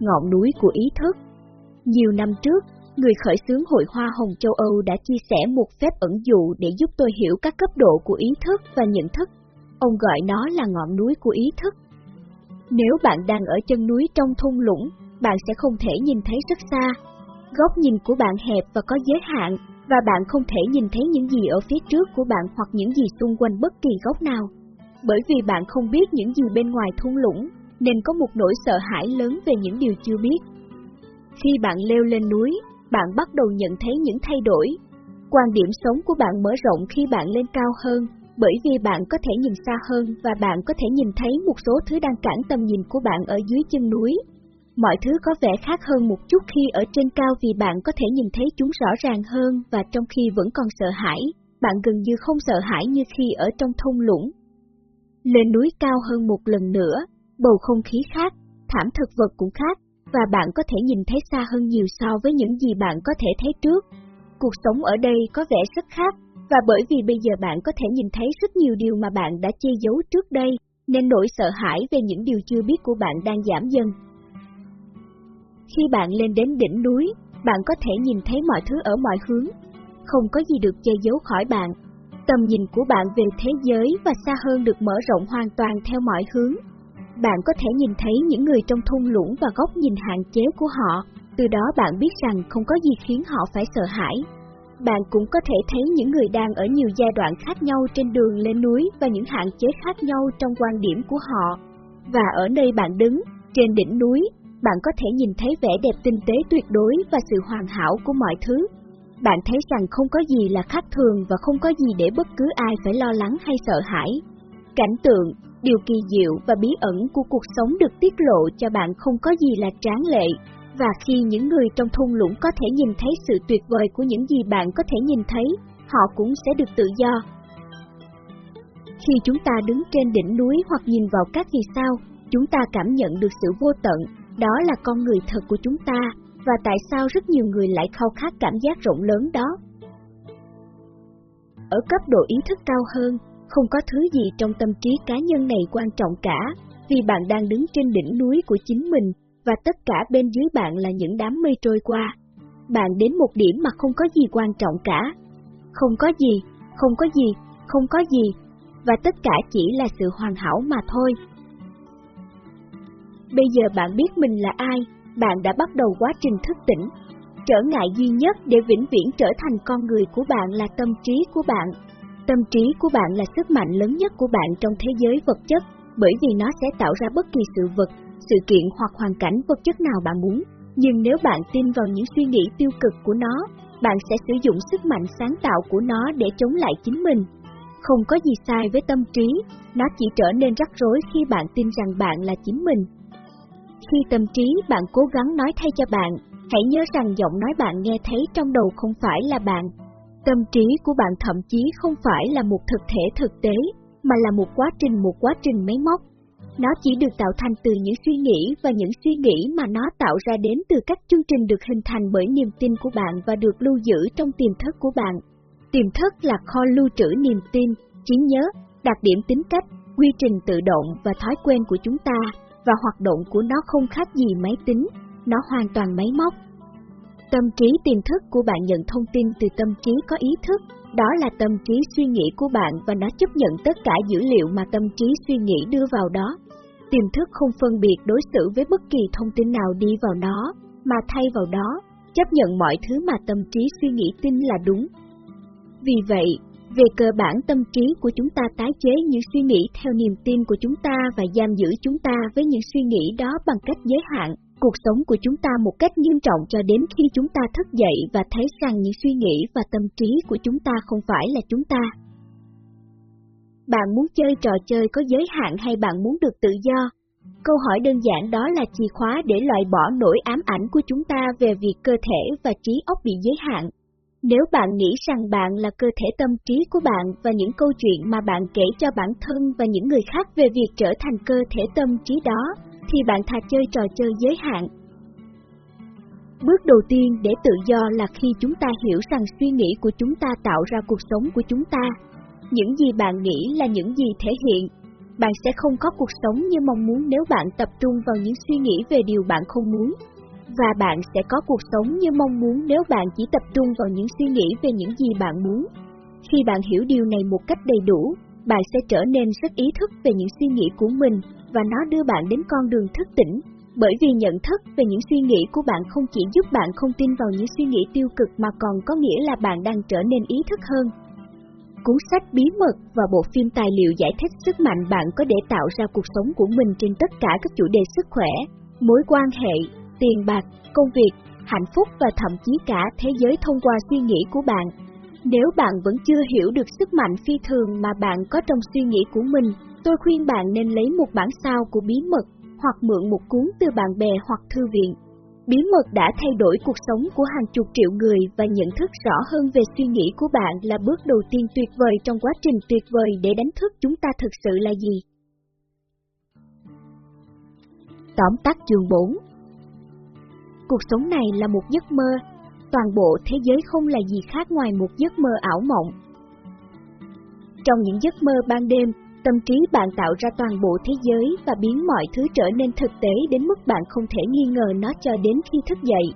Ngọn núi của ý thức Nhiều năm trước, người khởi xướng hội hoa hồng châu Âu đã chia sẻ một phép ẩn dụ để giúp tôi hiểu các cấp độ của ý thức và nhận thức. Ông gọi nó là ngọn núi của ý thức. Nếu bạn đang ở chân núi trong thung lũng, bạn sẽ không thể nhìn thấy rất xa. Góc nhìn của bạn hẹp và có giới hạn, và bạn không thể nhìn thấy những gì ở phía trước của bạn hoặc những gì xung quanh bất kỳ góc nào. Bởi vì bạn không biết những gì bên ngoài thung lũng, nên có một nỗi sợ hãi lớn về những điều chưa biết. Khi bạn leo lên núi, bạn bắt đầu nhận thấy những thay đổi. Quan điểm sống của bạn mở rộng khi bạn lên cao hơn, bởi vì bạn có thể nhìn xa hơn và bạn có thể nhìn thấy một số thứ đang cản tầm nhìn của bạn ở dưới chân núi. Mọi thứ có vẻ khác hơn một chút khi ở trên cao vì bạn có thể nhìn thấy chúng rõ ràng hơn và trong khi vẫn còn sợ hãi, bạn gần như không sợ hãi như khi ở trong thung lũng. Lên núi cao hơn một lần nữa, bầu không khí khác, thảm thực vật cũng khác, và bạn có thể nhìn thấy xa hơn nhiều so với những gì bạn có thể thấy trước. Cuộc sống ở đây có vẻ rất khác, và bởi vì bây giờ bạn có thể nhìn thấy rất nhiều điều mà bạn đã che giấu trước đây, nên nỗi sợ hãi về những điều chưa biết của bạn đang giảm dần. Khi bạn lên đến đỉnh núi, bạn có thể nhìn thấy mọi thứ ở mọi hướng. Không có gì được che giấu khỏi bạn. Tầm nhìn của bạn về thế giới và xa hơn được mở rộng hoàn toàn theo mọi hướng. Bạn có thể nhìn thấy những người trong thung lũng và góc nhìn hạn chế của họ, từ đó bạn biết rằng không có gì khiến họ phải sợ hãi. Bạn cũng có thể thấy những người đang ở nhiều giai đoạn khác nhau trên đường lên núi và những hạn chế khác nhau trong quan điểm của họ. Và ở nơi bạn đứng, trên đỉnh núi, bạn có thể nhìn thấy vẻ đẹp tinh tế tuyệt đối và sự hoàn hảo của mọi thứ. Bạn thấy rằng không có gì là khác thường và không có gì để bất cứ ai phải lo lắng hay sợ hãi. Cảnh tượng, điều kỳ diệu và bí ẩn của cuộc sống được tiết lộ cho bạn không có gì là tráng lệ, và khi những người trong thung lũng có thể nhìn thấy sự tuyệt vời của những gì bạn có thể nhìn thấy, họ cũng sẽ được tự do. Khi chúng ta đứng trên đỉnh núi hoặc nhìn vào các vì sao, chúng ta cảm nhận được sự vô tận, đó là con người thật của chúng ta, và tại sao rất nhiều người lại khao khát cảm giác rộng lớn đó. Ở cấp độ ý thức cao hơn, không có thứ gì trong tâm trí cá nhân này quan trọng cả, vì bạn đang đứng trên đỉnh núi của chính mình, và tất cả bên dưới bạn là những đám mây trôi qua. Bạn đến một điểm mà không có gì quan trọng cả. Không có gì, không có gì, không có gì, và tất cả chỉ là sự hoàn hảo mà thôi. Bây giờ bạn biết mình là ai, bạn đã bắt đầu quá trình thức tỉnh. Trở ngại duy nhất để vĩnh viễn trở thành con người của bạn là tâm trí của bạn. Tâm trí của bạn là sức mạnh lớn nhất của bạn trong thế giới vật chất, bởi vì nó sẽ tạo ra bất kỳ sự vật, sự kiện hoặc hoàn cảnh vật chất nào bạn muốn. Nhưng nếu bạn tin vào những suy nghĩ tiêu cực của nó, bạn sẽ sử dụng sức mạnh sáng tạo của nó để chống lại chính mình. Không có gì sai với tâm trí, nó chỉ trở nên rắc rối khi bạn tin rằng bạn là chính mình. Khi tâm trí bạn cố gắng nói thay cho bạn, hãy nhớ rằng giọng nói bạn nghe thấy trong đầu không phải là bạn. Tâm trí của bạn thậm chí không phải là một thực thể thực tế, mà là một quá trình một quá trình máy móc. Nó chỉ được tạo thành từ những suy nghĩ và những suy nghĩ mà nó tạo ra đến từ các chương trình được hình thành bởi niềm tin của bạn và được lưu giữ trong tiềm thức của bạn. Tiềm thức là kho lưu trữ niềm tin, trí nhớ, đặc điểm tính cách, quy trình tự động và thói quen của chúng ta và hoạt động của nó không khác gì máy tính, nó hoàn toàn máy móc. Tâm trí tiềm thức của bạn nhận thông tin từ tâm trí có ý thức, đó là tâm trí suy nghĩ của bạn và nó chấp nhận tất cả dữ liệu mà tâm trí suy nghĩ đưa vào đó. Tiềm thức không phân biệt đối xử với bất kỳ thông tin nào đi vào nó, mà thay vào đó, chấp nhận mọi thứ mà tâm trí suy nghĩ tin là đúng. Vì vậy, về cơ bản tâm trí của chúng ta tái chế những suy nghĩ theo niềm tin của chúng ta và giam giữ chúng ta với những suy nghĩ đó bằng cách giới hạn cuộc sống của chúng ta một cách nghiêm trọng cho đến khi chúng ta thức dậy và thấy rằng những suy nghĩ và tâm trí của chúng ta không phải là chúng ta. Bạn muốn chơi trò chơi có giới hạn hay bạn muốn được tự do? Câu hỏi đơn giản đó là chìa khóa để loại bỏ nỗi ám ảnh của chúng ta về việc cơ thể và trí óc bị giới hạn. Nếu bạn nghĩ rằng bạn là cơ thể tâm trí của bạn và những câu chuyện mà bạn kể cho bản thân và những người khác về việc trở thành cơ thể tâm trí đó, thì bạn thà chơi trò chơi giới hạn. Bước đầu tiên để tự do là khi chúng ta hiểu rằng suy nghĩ của chúng ta tạo ra cuộc sống của chúng ta. Những gì bạn nghĩ là những gì thể hiện. Bạn sẽ không có cuộc sống như mong muốn nếu bạn tập trung vào những suy nghĩ về điều bạn không muốn và bạn sẽ có cuộc sống như mong muốn nếu bạn chỉ tập trung vào những suy nghĩ về những gì bạn muốn. Khi bạn hiểu điều này một cách đầy đủ, bạn sẽ trở nên rất ý thức về những suy nghĩ của mình và nó đưa bạn đến con đường thức tỉnh. Bởi vì nhận thức về những suy nghĩ của bạn không chỉ giúp bạn không tin vào những suy nghĩ tiêu cực mà còn có nghĩa là bạn đang trở nên ý thức hơn. Cuốn sách bí mật và bộ phim tài liệu giải thích sức mạnh bạn có để tạo ra cuộc sống của mình trên tất cả các chủ đề sức khỏe, mối quan hệ, tiền bạc, công việc, hạnh phúc và thậm chí cả thế giới thông qua suy nghĩ của bạn. Nếu bạn vẫn chưa hiểu được sức mạnh phi thường mà bạn có trong suy nghĩ của mình, tôi khuyên bạn nên lấy một bản sao của bí mật hoặc mượn một cuốn từ bạn bè hoặc thư viện. Bí mật đã thay đổi cuộc sống của hàng chục triệu người và nhận thức rõ hơn về suy nghĩ của bạn là bước đầu tiên tuyệt vời trong quá trình tuyệt vời để đánh thức chúng ta thực sự là gì. Tóm tắt chương 4 Cuộc sống này là một giấc mơ, toàn bộ thế giới không là gì khác ngoài một giấc mơ ảo mộng. Trong những giấc mơ ban đêm, tâm trí bạn tạo ra toàn bộ thế giới và biến mọi thứ trở nên thực tế đến mức bạn không thể nghi ngờ nó cho đến khi thức dậy.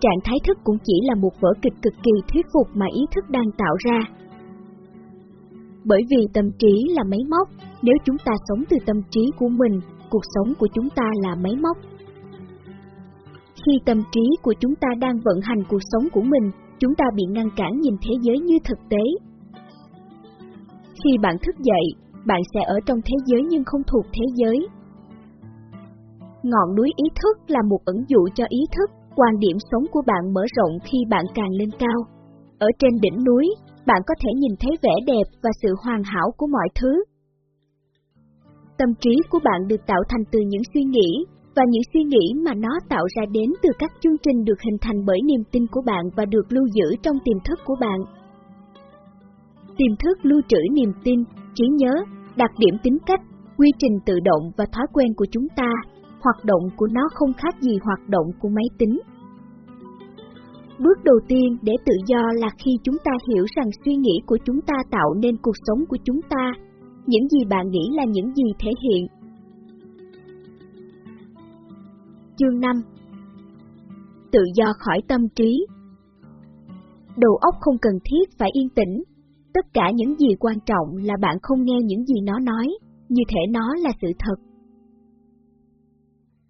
Trạng thái thức cũng chỉ là một vở kịch cực kỳ thuyết phục mà ý thức đang tạo ra. Bởi vì tâm trí là máy móc, nếu chúng ta sống từ tâm trí của mình, cuộc sống của chúng ta là máy móc. Khi tâm trí của chúng ta đang vận hành cuộc sống của mình, chúng ta bị ngăn cản nhìn thế giới như thực tế. Khi bạn thức dậy, bạn sẽ ở trong thế giới nhưng không thuộc thế giới. Ngọn núi ý thức là một ẩn dụ cho ý thức, quan điểm sống của bạn mở rộng khi bạn càng lên cao. Ở trên đỉnh núi, bạn có thể nhìn thấy vẻ đẹp và sự hoàn hảo của mọi thứ. Tâm trí của bạn được tạo thành từ những suy nghĩ, và những suy nghĩ mà nó tạo ra đến từ các chương trình được hình thành bởi niềm tin của bạn và được lưu giữ trong tiềm thức của bạn. Tiềm thức lưu trữ niềm tin, trí nhớ, đặc điểm tính cách, quy trình tự động và thói quen của chúng ta, hoạt động của nó không khác gì hoạt động của máy tính. Bước đầu tiên để tự do là khi chúng ta hiểu rằng suy nghĩ của chúng ta tạo nên cuộc sống của chúng ta. Những gì bạn nghĩ là những gì thể hiện Chương 5 Tự do khỏi tâm trí Đầu óc không cần thiết phải yên tĩnh, tất cả những gì quan trọng là bạn không nghe những gì nó nói, như thể nó là sự thật.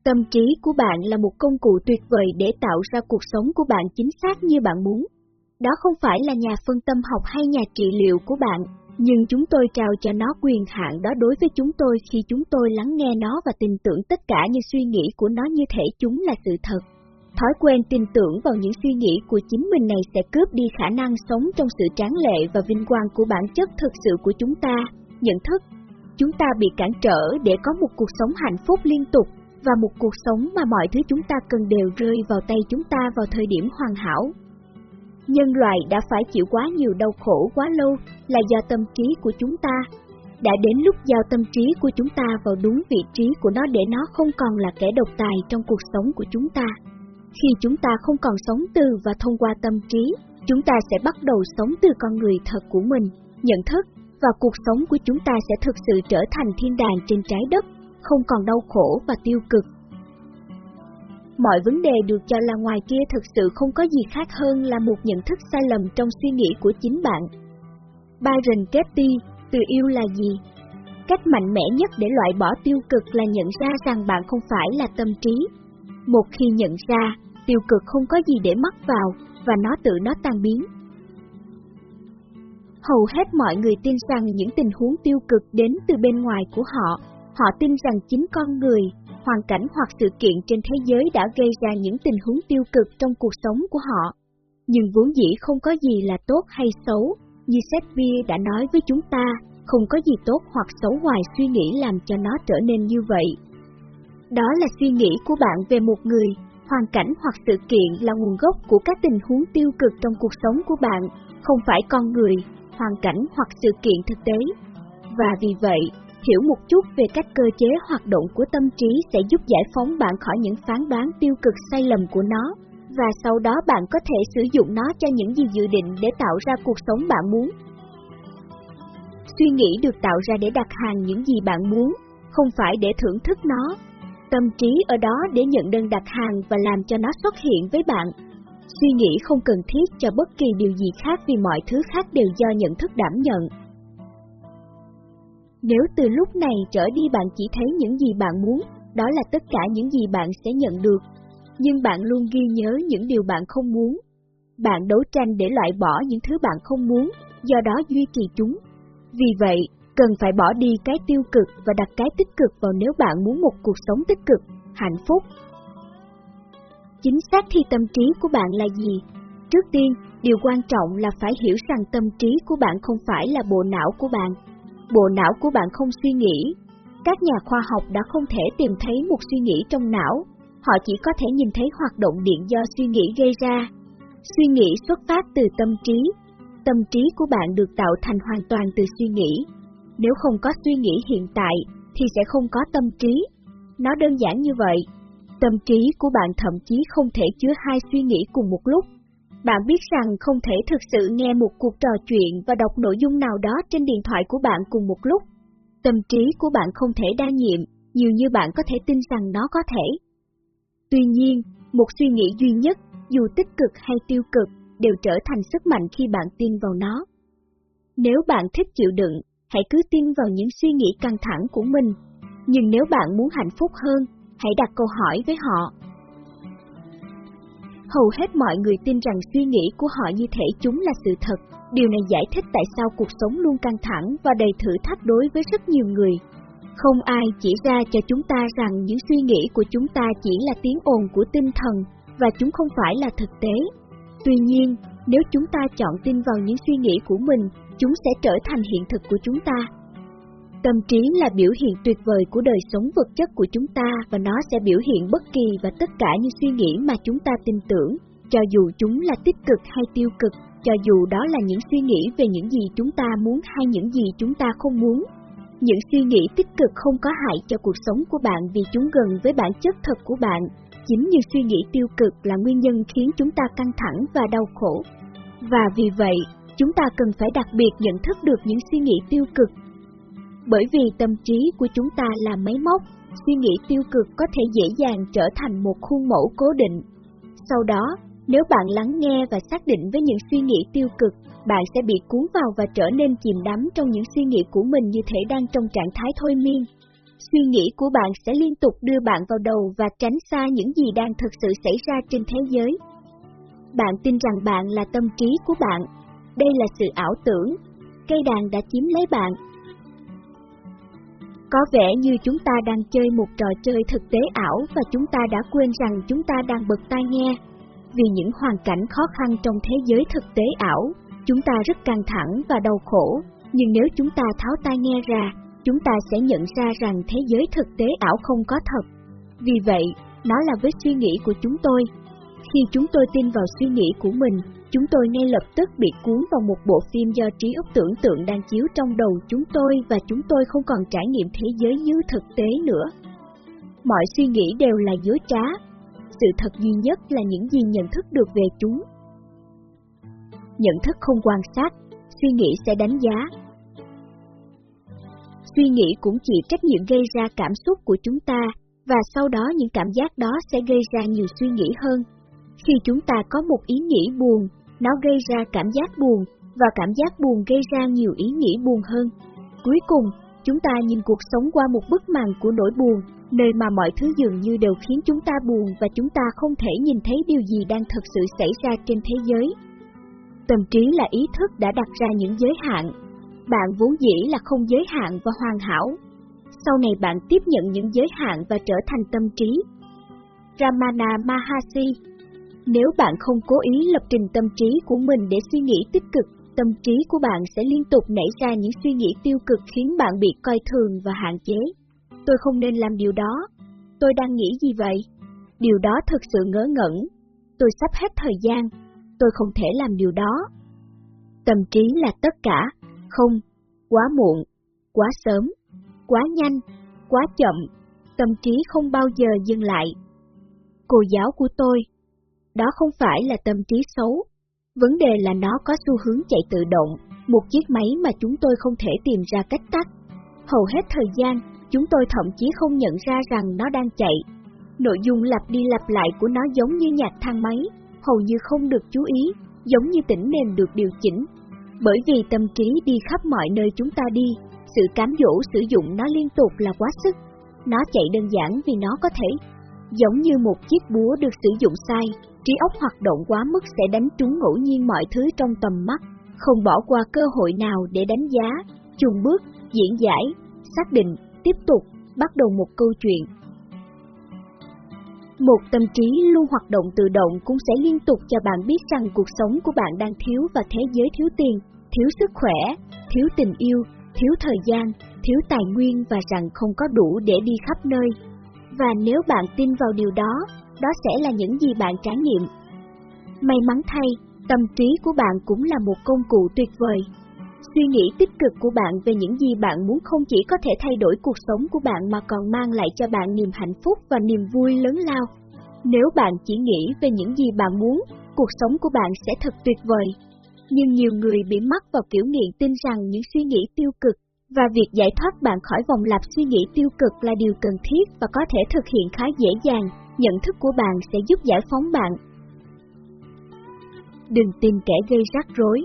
Tâm trí của bạn là một công cụ tuyệt vời để tạo ra cuộc sống của bạn chính xác như bạn muốn. Đó không phải là nhà phân tâm học hay nhà trị liệu của bạn, nhưng chúng tôi trao cho nó quyền hạn đó đối với chúng tôi khi chúng tôi lắng nghe nó và tin tưởng tất cả những suy nghĩ của nó như thể chúng là sự thật. Thói quen tin tưởng vào những suy nghĩ của chính mình này sẽ cướp đi khả năng sống trong sự tráng lệ và vinh quang của bản chất thực sự của chúng ta, nhận thức. Chúng ta bị cản trở để có một cuộc sống hạnh phúc liên tục và một cuộc sống mà mọi thứ chúng ta cần đều rơi vào tay chúng ta vào thời điểm hoàn hảo. Nhân loại đã phải chịu quá nhiều đau khổ quá lâu là do tâm trí của chúng ta. Đã đến lúc giao tâm trí của chúng ta vào đúng vị trí của nó để nó không còn là kẻ độc tài trong cuộc sống của chúng ta. Khi chúng ta không còn sống từ và thông qua tâm trí, chúng ta sẽ bắt đầu sống từ con người thật của mình, nhận thức, và cuộc sống của chúng ta sẽ thực sự trở thành thiên đàng trên trái đất, không còn đau khổ và tiêu cực mọi vấn đề được cho là ngoài kia thực sự không có gì khác hơn là một nhận thức sai lầm trong suy nghĩ của chính bạn. Byron Katie, từ yêu là gì? Cách mạnh mẽ nhất để loại bỏ tiêu cực là nhận ra rằng bạn không phải là tâm trí. Một khi nhận ra, tiêu cực không có gì để mắc vào, và nó tự nó tan biến. Hầu hết mọi người tin rằng những tình huống tiêu cực đến từ bên ngoài của họ, họ tin rằng chính con người, hoàn cảnh hoặc sự kiện trên thế giới đã gây ra những tình huống tiêu cực trong cuộc sống của họ. Nhưng vốn dĩ không có gì là tốt hay xấu, như Shakespeare đã nói với chúng ta, không có gì tốt hoặc xấu ngoài suy nghĩ làm cho nó trở nên như vậy. Đó là suy nghĩ của bạn về một người, hoàn cảnh hoặc sự kiện là nguồn gốc của các tình huống tiêu cực trong cuộc sống của bạn, không phải con người, hoàn cảnh hoặc sự kiện thực tế. Và vì vậy, Hiểu một chút về cách cơ chế hoạt động của tâm trí sẽ giúp giải phóng bạn khỏi những phán đoán tiêu cực sai lầm của nó, và sau đó bạn có thể sử dụng nó cho những gì dự định để tạo ra cuộc sống bạn muốn. Suy nghĩ được tạo ra để đặt hàng những gì bạn muốn, không phải để thưởng thức nó. Tâm trí ở đó để nhận đơn đặt hàng và làm cho nó xuất hiện với bạn. Suy nghĩ không cần thiết cho bất kỳ điều gì khác vì mọi thứ khác đều do nhận thức đảm nhận. Nếu từ lúc này trở đi bạn chỉ thấy những gì bạn muốn, đó là tất cả những gì bạn sẽ nhận được. Nhưng bạn luôn ghi nhớ những điều bạn không muốn. Bạn đấu tranh để loại bỏ những thứ bạn không muốn, do đó duy trì chúng. Vì vậy, cần phải bỏ đi cái tiêu cực và đặt cái tích cực vào nếu bạn muốn một cuộc sống tích cực, hạnh phúc. Chính xác thì tâm trí của bạn là gì? Trước tiên, điều quan trọng là phải hiểu rằng tâm trí của bạn không phải là bộ não của bạn. Bộ não của bạn không suy nghĩ. Các nhà khoa học đã không thể tìm thấy một suy nghĩ trong não, họ chỉ có thể nhìn thấy hoạt động điện do suy nghĩ gây ra. Suy nghĩ xuất phát từ tâm trí. Tâm trí của bạn được tạo thành hoàn toàn từ suy nghĩ. Nếu không có suy nghĩ hiện tại, thì sẽ không có tâm trí. Nó đơn giản như vậy. Tâm trí của bạn thậm chí không thể chứa hai suy nghĩ cùng một lúc. Bạn biết rằng không thể thực sự nghe một cuộc trò chuyện và đọc nội dung nào đó trên điện thoại của bạn cùng một lúc. Tâm trí của bạn không thể đa nhiệm, nhiều như bạn có thể tin rằng nó có thể. Tuy nhiên, một suy nghĩ duy nhất, dù tích cực hay tiêu cực, đều trở thành sức mạnh khi bạn tin vào nó. Nếu bạn thích chịu đựng, hãy cứ tin vào những suy nghĩ căng thẳng của mình. Nhưng nếu bạn muốn hạnh phúc hơn, hãy đặt câu hỏi với họ. Hầu hết mọi người tin rằng suy nghĩ của họ như thể chúng là sự thật. Điều này giải thích tại sao cuộc sống luôn căng thẳng và đầy thử thách đối với rất nhiều người. Không ai chỉ ra cho chúng ta rằng những suy nghĩ của chúng ta chỉ là tiếng ồn của tinh thần và chúng không phải là thực tế. Tuy nhiên, nếu chúng ta chọn tin vào những suy nghĩ của mình, chúng sẽ trở thành hiện thực của chúng ta. Tâm trí là biểu hiện tuyệt vời của đời sống vật chất của chúng ta và nó sẽ biểu hiện bất kỳ và tất cả những suy nghĩ mà chúng ta tin tưởng, cho dù chúng là tích cực hay tiêu cực, cho dù đó là những suy nghĩ về những gì chúng ta muốn hay những gì chúng ta không muốn. Những suy nghĩ tích cực không có hại cho cuộc sống của bạn vì chúng gần với bản chất thật của bạn. Chính những suy nghĩ tiêu cực là nguyên nhân khiến chúng ta căng thẳng và đau khổ. Và vì vậy, chúng ta cần phải đặc biệt nhận thức được những suy nghĩ tiêu cực bởi vì tâm trí của chúng ta là máy móc, suy nghĩ tiêu cực có thể dễ dàng trở thành một khuôn mẫu cố định. Sau đó, nếu bạn lắng nghe và xác định với những suy nghĩ tiêu cực, bạn sẽ bị cuốn vào và trở nên chìm đắm trong những suy nghĩ của mình như thể đang trong trạng thái thôi miên. Suy nghĩ của bạn sẽ liên tục đưa bạn vào đầu và tránh xa những gì đang thực sự xảy ra trên thế giới. Bạn tin rằng bạn là tâm trí của bạn. Đây là sự ảo tưởng. Cây đàn đã chiếm lấy bạn có vẻ như chúng ta đang chơi một trò chơi thực tế ảo và chúng ta đã quên rằng chúng ta đang bật tai nghe. Vì những hoàn cảnh khó khăn trong thế giới thực tế ảo, chúng ta rất căng thẳng và đau khổ, nhưng nếu chúng ta tháo tai nghe ra, chúng ta sẽ nhận ra rằng thế giới thực tế ảo không có thật. Vì vậy, nó là với suy nghĩ của chúng tôi. Khi chúng tôi tin vào suy nghĩ của mình, Chúng tôi ngay lập tức bị cuốn vào một bộ phim do trí óc tưởng tượng đang chiếu trong đầu chúng tôi và chúng tôi không còn trải nghiệm thế giới như thực tế nữa. Mọi suy nghĩ đều là dối trá. Sự thật duy nhất là những gì nhận thức được về chúng. Nhận thức không quan sát, suy nghĩ sẽ đánh giá. Suy nghĩ cũng chịu trách nhiệm gây ra cảm xúc của chúng ta, và sau đó những cảm giác đó sẽ gây ra nhiều suy nghĩ hơn. Khi chúng ta có một ý nghĩ buồn, nó gây ra cảm giác buồn, và cảm giác buồn gây ra nhiều ý nghĩ buồn hơn. Cuối cùng, chúng ta nhìn cuộc sống qua một bức màn của nỗi buồn, nơi mà mọi thứ dường như đều khiến chúng ta buồn và chúng ta không thể nhìn thấy điều gì đang thật sự xảy ra trên thế giới. Tâm trí là ý thức đã đặt ra những giới hạn. Bạn vốn dĩ là không giới hạn và hoàn hảo. Sau này bạn tiếp nhận những giới hạn và trở thành tâm trí. Ramana Maharshi nếu bạn không cố ý lập trình tâm trí của mình để suy nghĩ tích cực, tâm trí của bạn sẽ liên tục nảy ra những suy nghĩ tiêu cực khiến bạn bị coi thường và hạn chế. Tôi không nên làm điều đó. Tôi đang nghĩ gì vậy? Điều đó thật sự ngớ ngẩn. Tôi sắp hết thời gian. Tôi không thể làm điều đó. Tâm trí là tất cả. Không, quá muộn, quá sớm, quá nhanh, quá chậm. Tâm trí không bao giờ dừng lại. Cô giáo của tôi đó không phải là tâm trí xấu. Vấn đề là nó có xu hướng chạy tự động, một chiếc máy mà chúng tôi không thể tìm ra cách tắt. Hầu hết thời gian, chúng tôi thậm chí không nhận ra rằng nó đang chạy. Nội dung lặp đi lặp lại của nó giống như nhạc thang máy, hầu như không được chú ý, giống như tĩnh nền được điều chỉnh. Bởi vì tâm trí đi khắp mọi nơi chúng ta đi, sự cám dỗ sử dụng nó liên tục là quá sức. Nó chạy đơn giản vì nó có thể. Giống như một chiếc búa được sử dụng sai, trí óc hoạt động quá mức sẽ đánh trúng ngẫu nhiên mọi thứ trong tầm mắt, không bỏ qua cơ hội nào để đánh giá, chung bước, diễn giải, xác định, tiếp tục, bắt đầu một câu chuyện. Một tâm trí luôn hoạt động tự động cũng sẽ liên tục cho bạn biết rằng cuộc sống của bạn đang thiếu và thế giới thiếu tiền, thiếu sức khỏe, thiếu tình yêu, thiếu thời gian, thiếu tài nguyên và rằng không có đủ để đi khắp nơi. Và nếu bạn tin vào điều đó, đó sẽ là những gì bạn trải nghiệm. May mắn thay, tâm trí của bạn cũng là một công cụ tuyệt vời. Suy nghĩ tích cực của bạn về những gì bạn muốn không chỉ có thể thay đổi cuộc sống của bạn mà còn mang lại cho bạn niềm hạnh phúc và niềm vui lớn lao. Nếu bạn chỉ nghĩ về những gì bạn muốn, cuộc sống của bạn sẽ thật tuyệt vời. Nhưng nhiều người bị mắc vào kiểu nghiện tin rằng những suy nghĩ tiêu cực và việc giải thoát bạn khỏi vòng lặp suy nghĩ tiêu cực là điều cần thiết và có thể thực hiện khá dễ dàng, nhận thức của bạn sẽ giúp giải phóng bạn. Đừng tin kẻ gây rắc rối.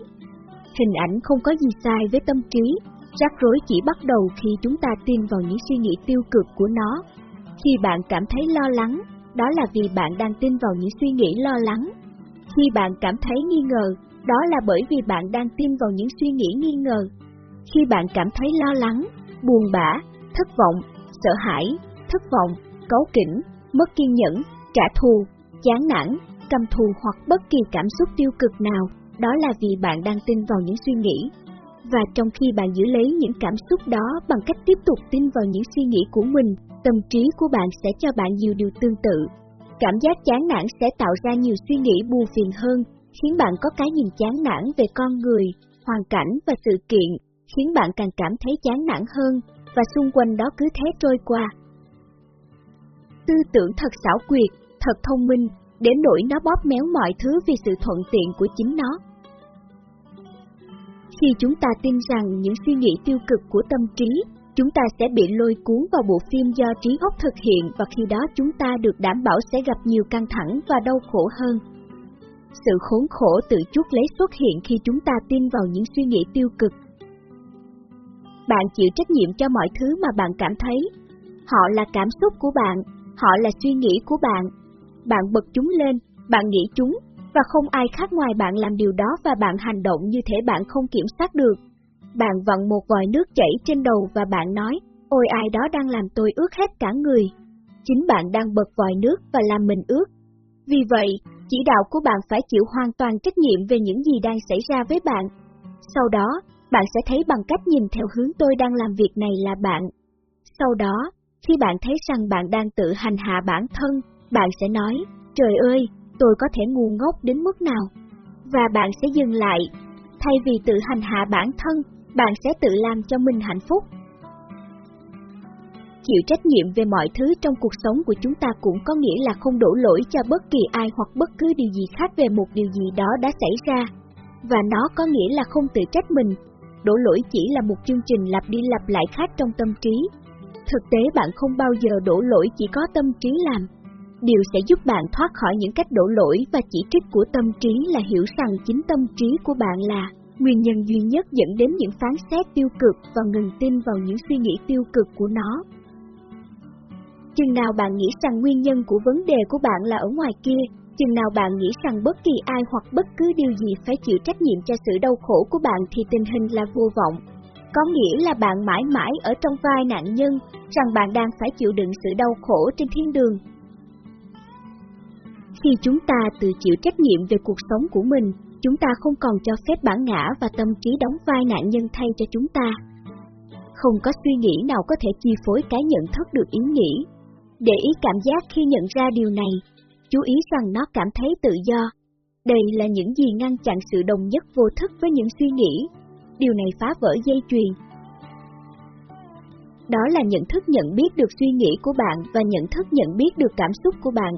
Hình ảnh không có gì sai với tâm trí, rắc rối chỉ bắt đầu khi chúng ta tin vào những suy nghĩ tiêu cực của nó. Khi bạn cảm thấy lo lắng, đó là vì bạn đang tin vào những suy nghĩ lo lắng. Khi bạn cảm thấy nghi ngờ, đó là bởi vì bạn đang tin vào những suy nghĩ nghi ngờ. Khi bạn cảm thấy lo lắng, buồn bã, thất vọng, sợ hãi, thất vọng, cấu kỉnh, mất kiên nhẫn, trả thù, chán nản, căm thù hoặc bất kỳ cảm xúc tiêu cực nào, đó là vì bạn đang tin vào những suy nghĩ. Và trong khi bạn giữ lấy những cảm xúc đó bằng cách tiếp tục tin vào những suy nghĩ của mình, tâm trí của bạn sẽ cho bạn nhiều điều tương tự. Cảm giác chán nản sẽ tạo ra nhiều suy nghĩ buồn phiền hơn, khiến bạn có cái nhìn chán nản về con người, hoàn cảnh và sự kiện, khiến bạn càng cảm thấy chán nản hơn, và xung quanh đó cứ thế trôi qua. Tư tưởng thật xảo quyệt, thật thông minh, đến nỗi nó bóp méo mọi thứ vì sự thuận tiện của chính nó. Khi chúng ta tin rằng những suy nghĩ tiêu cực của tâm trí, chúng ta sẽ bị lôi cuốn vào bộ phim do trí óc thực hiện và khi đó chúng ta được đảm bảo sẽ gặp nhiều căng thẳng và đau khổ hơn. Sự khốn khổ tự chút lấy xuất hiện khi chúng ta tin vào những suy nghĩ tiêu cực. Bạn chịu trách nhiệm cho mọi thứ mà bạn cảm thấy. Họ là cảm xúc của bạn, họ là suy nghĩ của bạn. Bạn bật chúng lên, bạn nghĩ chúng, và không ai khác ngoài bạn làm điều đó và bạn hành động như thể bạn không kiểm soát được. Bạn vặn một vòi nước chảy trên đầu và bạn nói, ôi ai đó đang làm tôi ướt hết cả người. Chính bạn đang bật vòi nước và làm mình ướt. Vì vậy, chỉ đạo của bạn phải chịu hoàn toàn trách nhiệm về những gì đang xảy ra với bạn. Sau đó, bạn sẽ thấy bằng cách nhìn theo hướng tôi đang làm việc này là bạn. Sau đó, khi bạn thấy rằng bạn đang tự hành hạ bản thân, bạn sẽ nói, trời ơi, tôi có thể ngu ngốc đến mức nào? Và bạn sẽ dừng lại. Thay vì tự hành hạ bản thân, bạn sẽ tự làm cho mình hạnh phúc. Chịu trách nhiệm về mọi thứ trong cuộc sống của chúng ta cũng có nghĩa là không đổ lỗi cho bất kỳ ai hoặc bất cứ điều gì khác về một điều gì đó đã xảy ra. Và nó có nghĩa là không tự trách mình. Đổ lỗi chỉ là một chương trình lặp đi lặp lại khác trong tâm trí. Thực tế bạn không bao giờ đổ lỗi chỉ có tâm trí làm. Điều sẽ giúp bạn thoát khỏi những cách đổ lỗi và chỉ trích của tâm trí là hiểu rằng chính tâm trí của bạn là nguyên nhân duy nhất dẫn đến những phán xét tiêu cực và ngừng tin vào những suy nghĩ tiêu cực của nó. Chừng nào bạn nghĩ rằng nguyên nhân của vấn đề của bạn là ở ngoài kia, chừng nào bạn nghĩ rằng bất kỳ ai hoặc bất cứ điều gì phải chịu trách nhiệm cho sự đau khổ của bạn thì tình hình là vô vọng. Có nghĩa là bạn mãi mãi ở trong vai nạn nhân, rằng bạn đang phải chịu đựng sự đau khổ trên thiên đường. Khi chúng ta tự chịu trách nhiệm về cuộc sống của mình, chúng ta không còn cho phép bản ngã và tâm trí đóng vai nạn nhân thay cho chúng ta. Không có suy nghĩ nào có thể chi phối cái nhận thức được ý nghĩ. Để ý cảm giác khi nhận ra điều này, chú ý rằng nó cảm thấy tự do. Đây là những gì ngăn chặn sự đồng nhất vô thức với những suy nghĩ. Điều này phá vỡ dây chuyền. Đó là nhận thức nhận biết được suy nghĩ của bạn và nhận thức nhận biết được cảm xúc của bạn.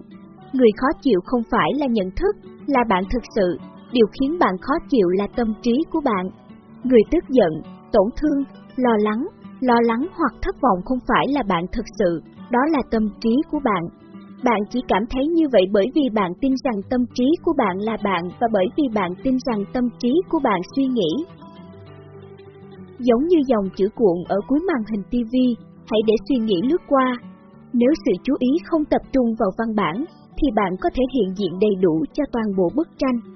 Người khó chịu không phải là nhận thức, là bạn thực sự, điều khiến bạn khó chịu là tâm trí của bạn. Người tức giận, tổn thương, lo lắng, lo lắng hoặc thất vọng không phải là bạn thực sự, đó là tâm trí của bạn. Bạn chỉ cảm thấy như vậy bởi vì bạn tin rằng tâm trí của bạn là bạn và bởi vì bạn tin rằng tâm trí của bạn suy nghĩ. Giống như dòng chữ cuộn ở cuối màn hình TV, hãy để suy nghĩ lướt qua. Nếu sự chú ý không tập trung vào văn bản, thì bạn có thể hiện diện đầy đủ cho toàn bộ bức tranh.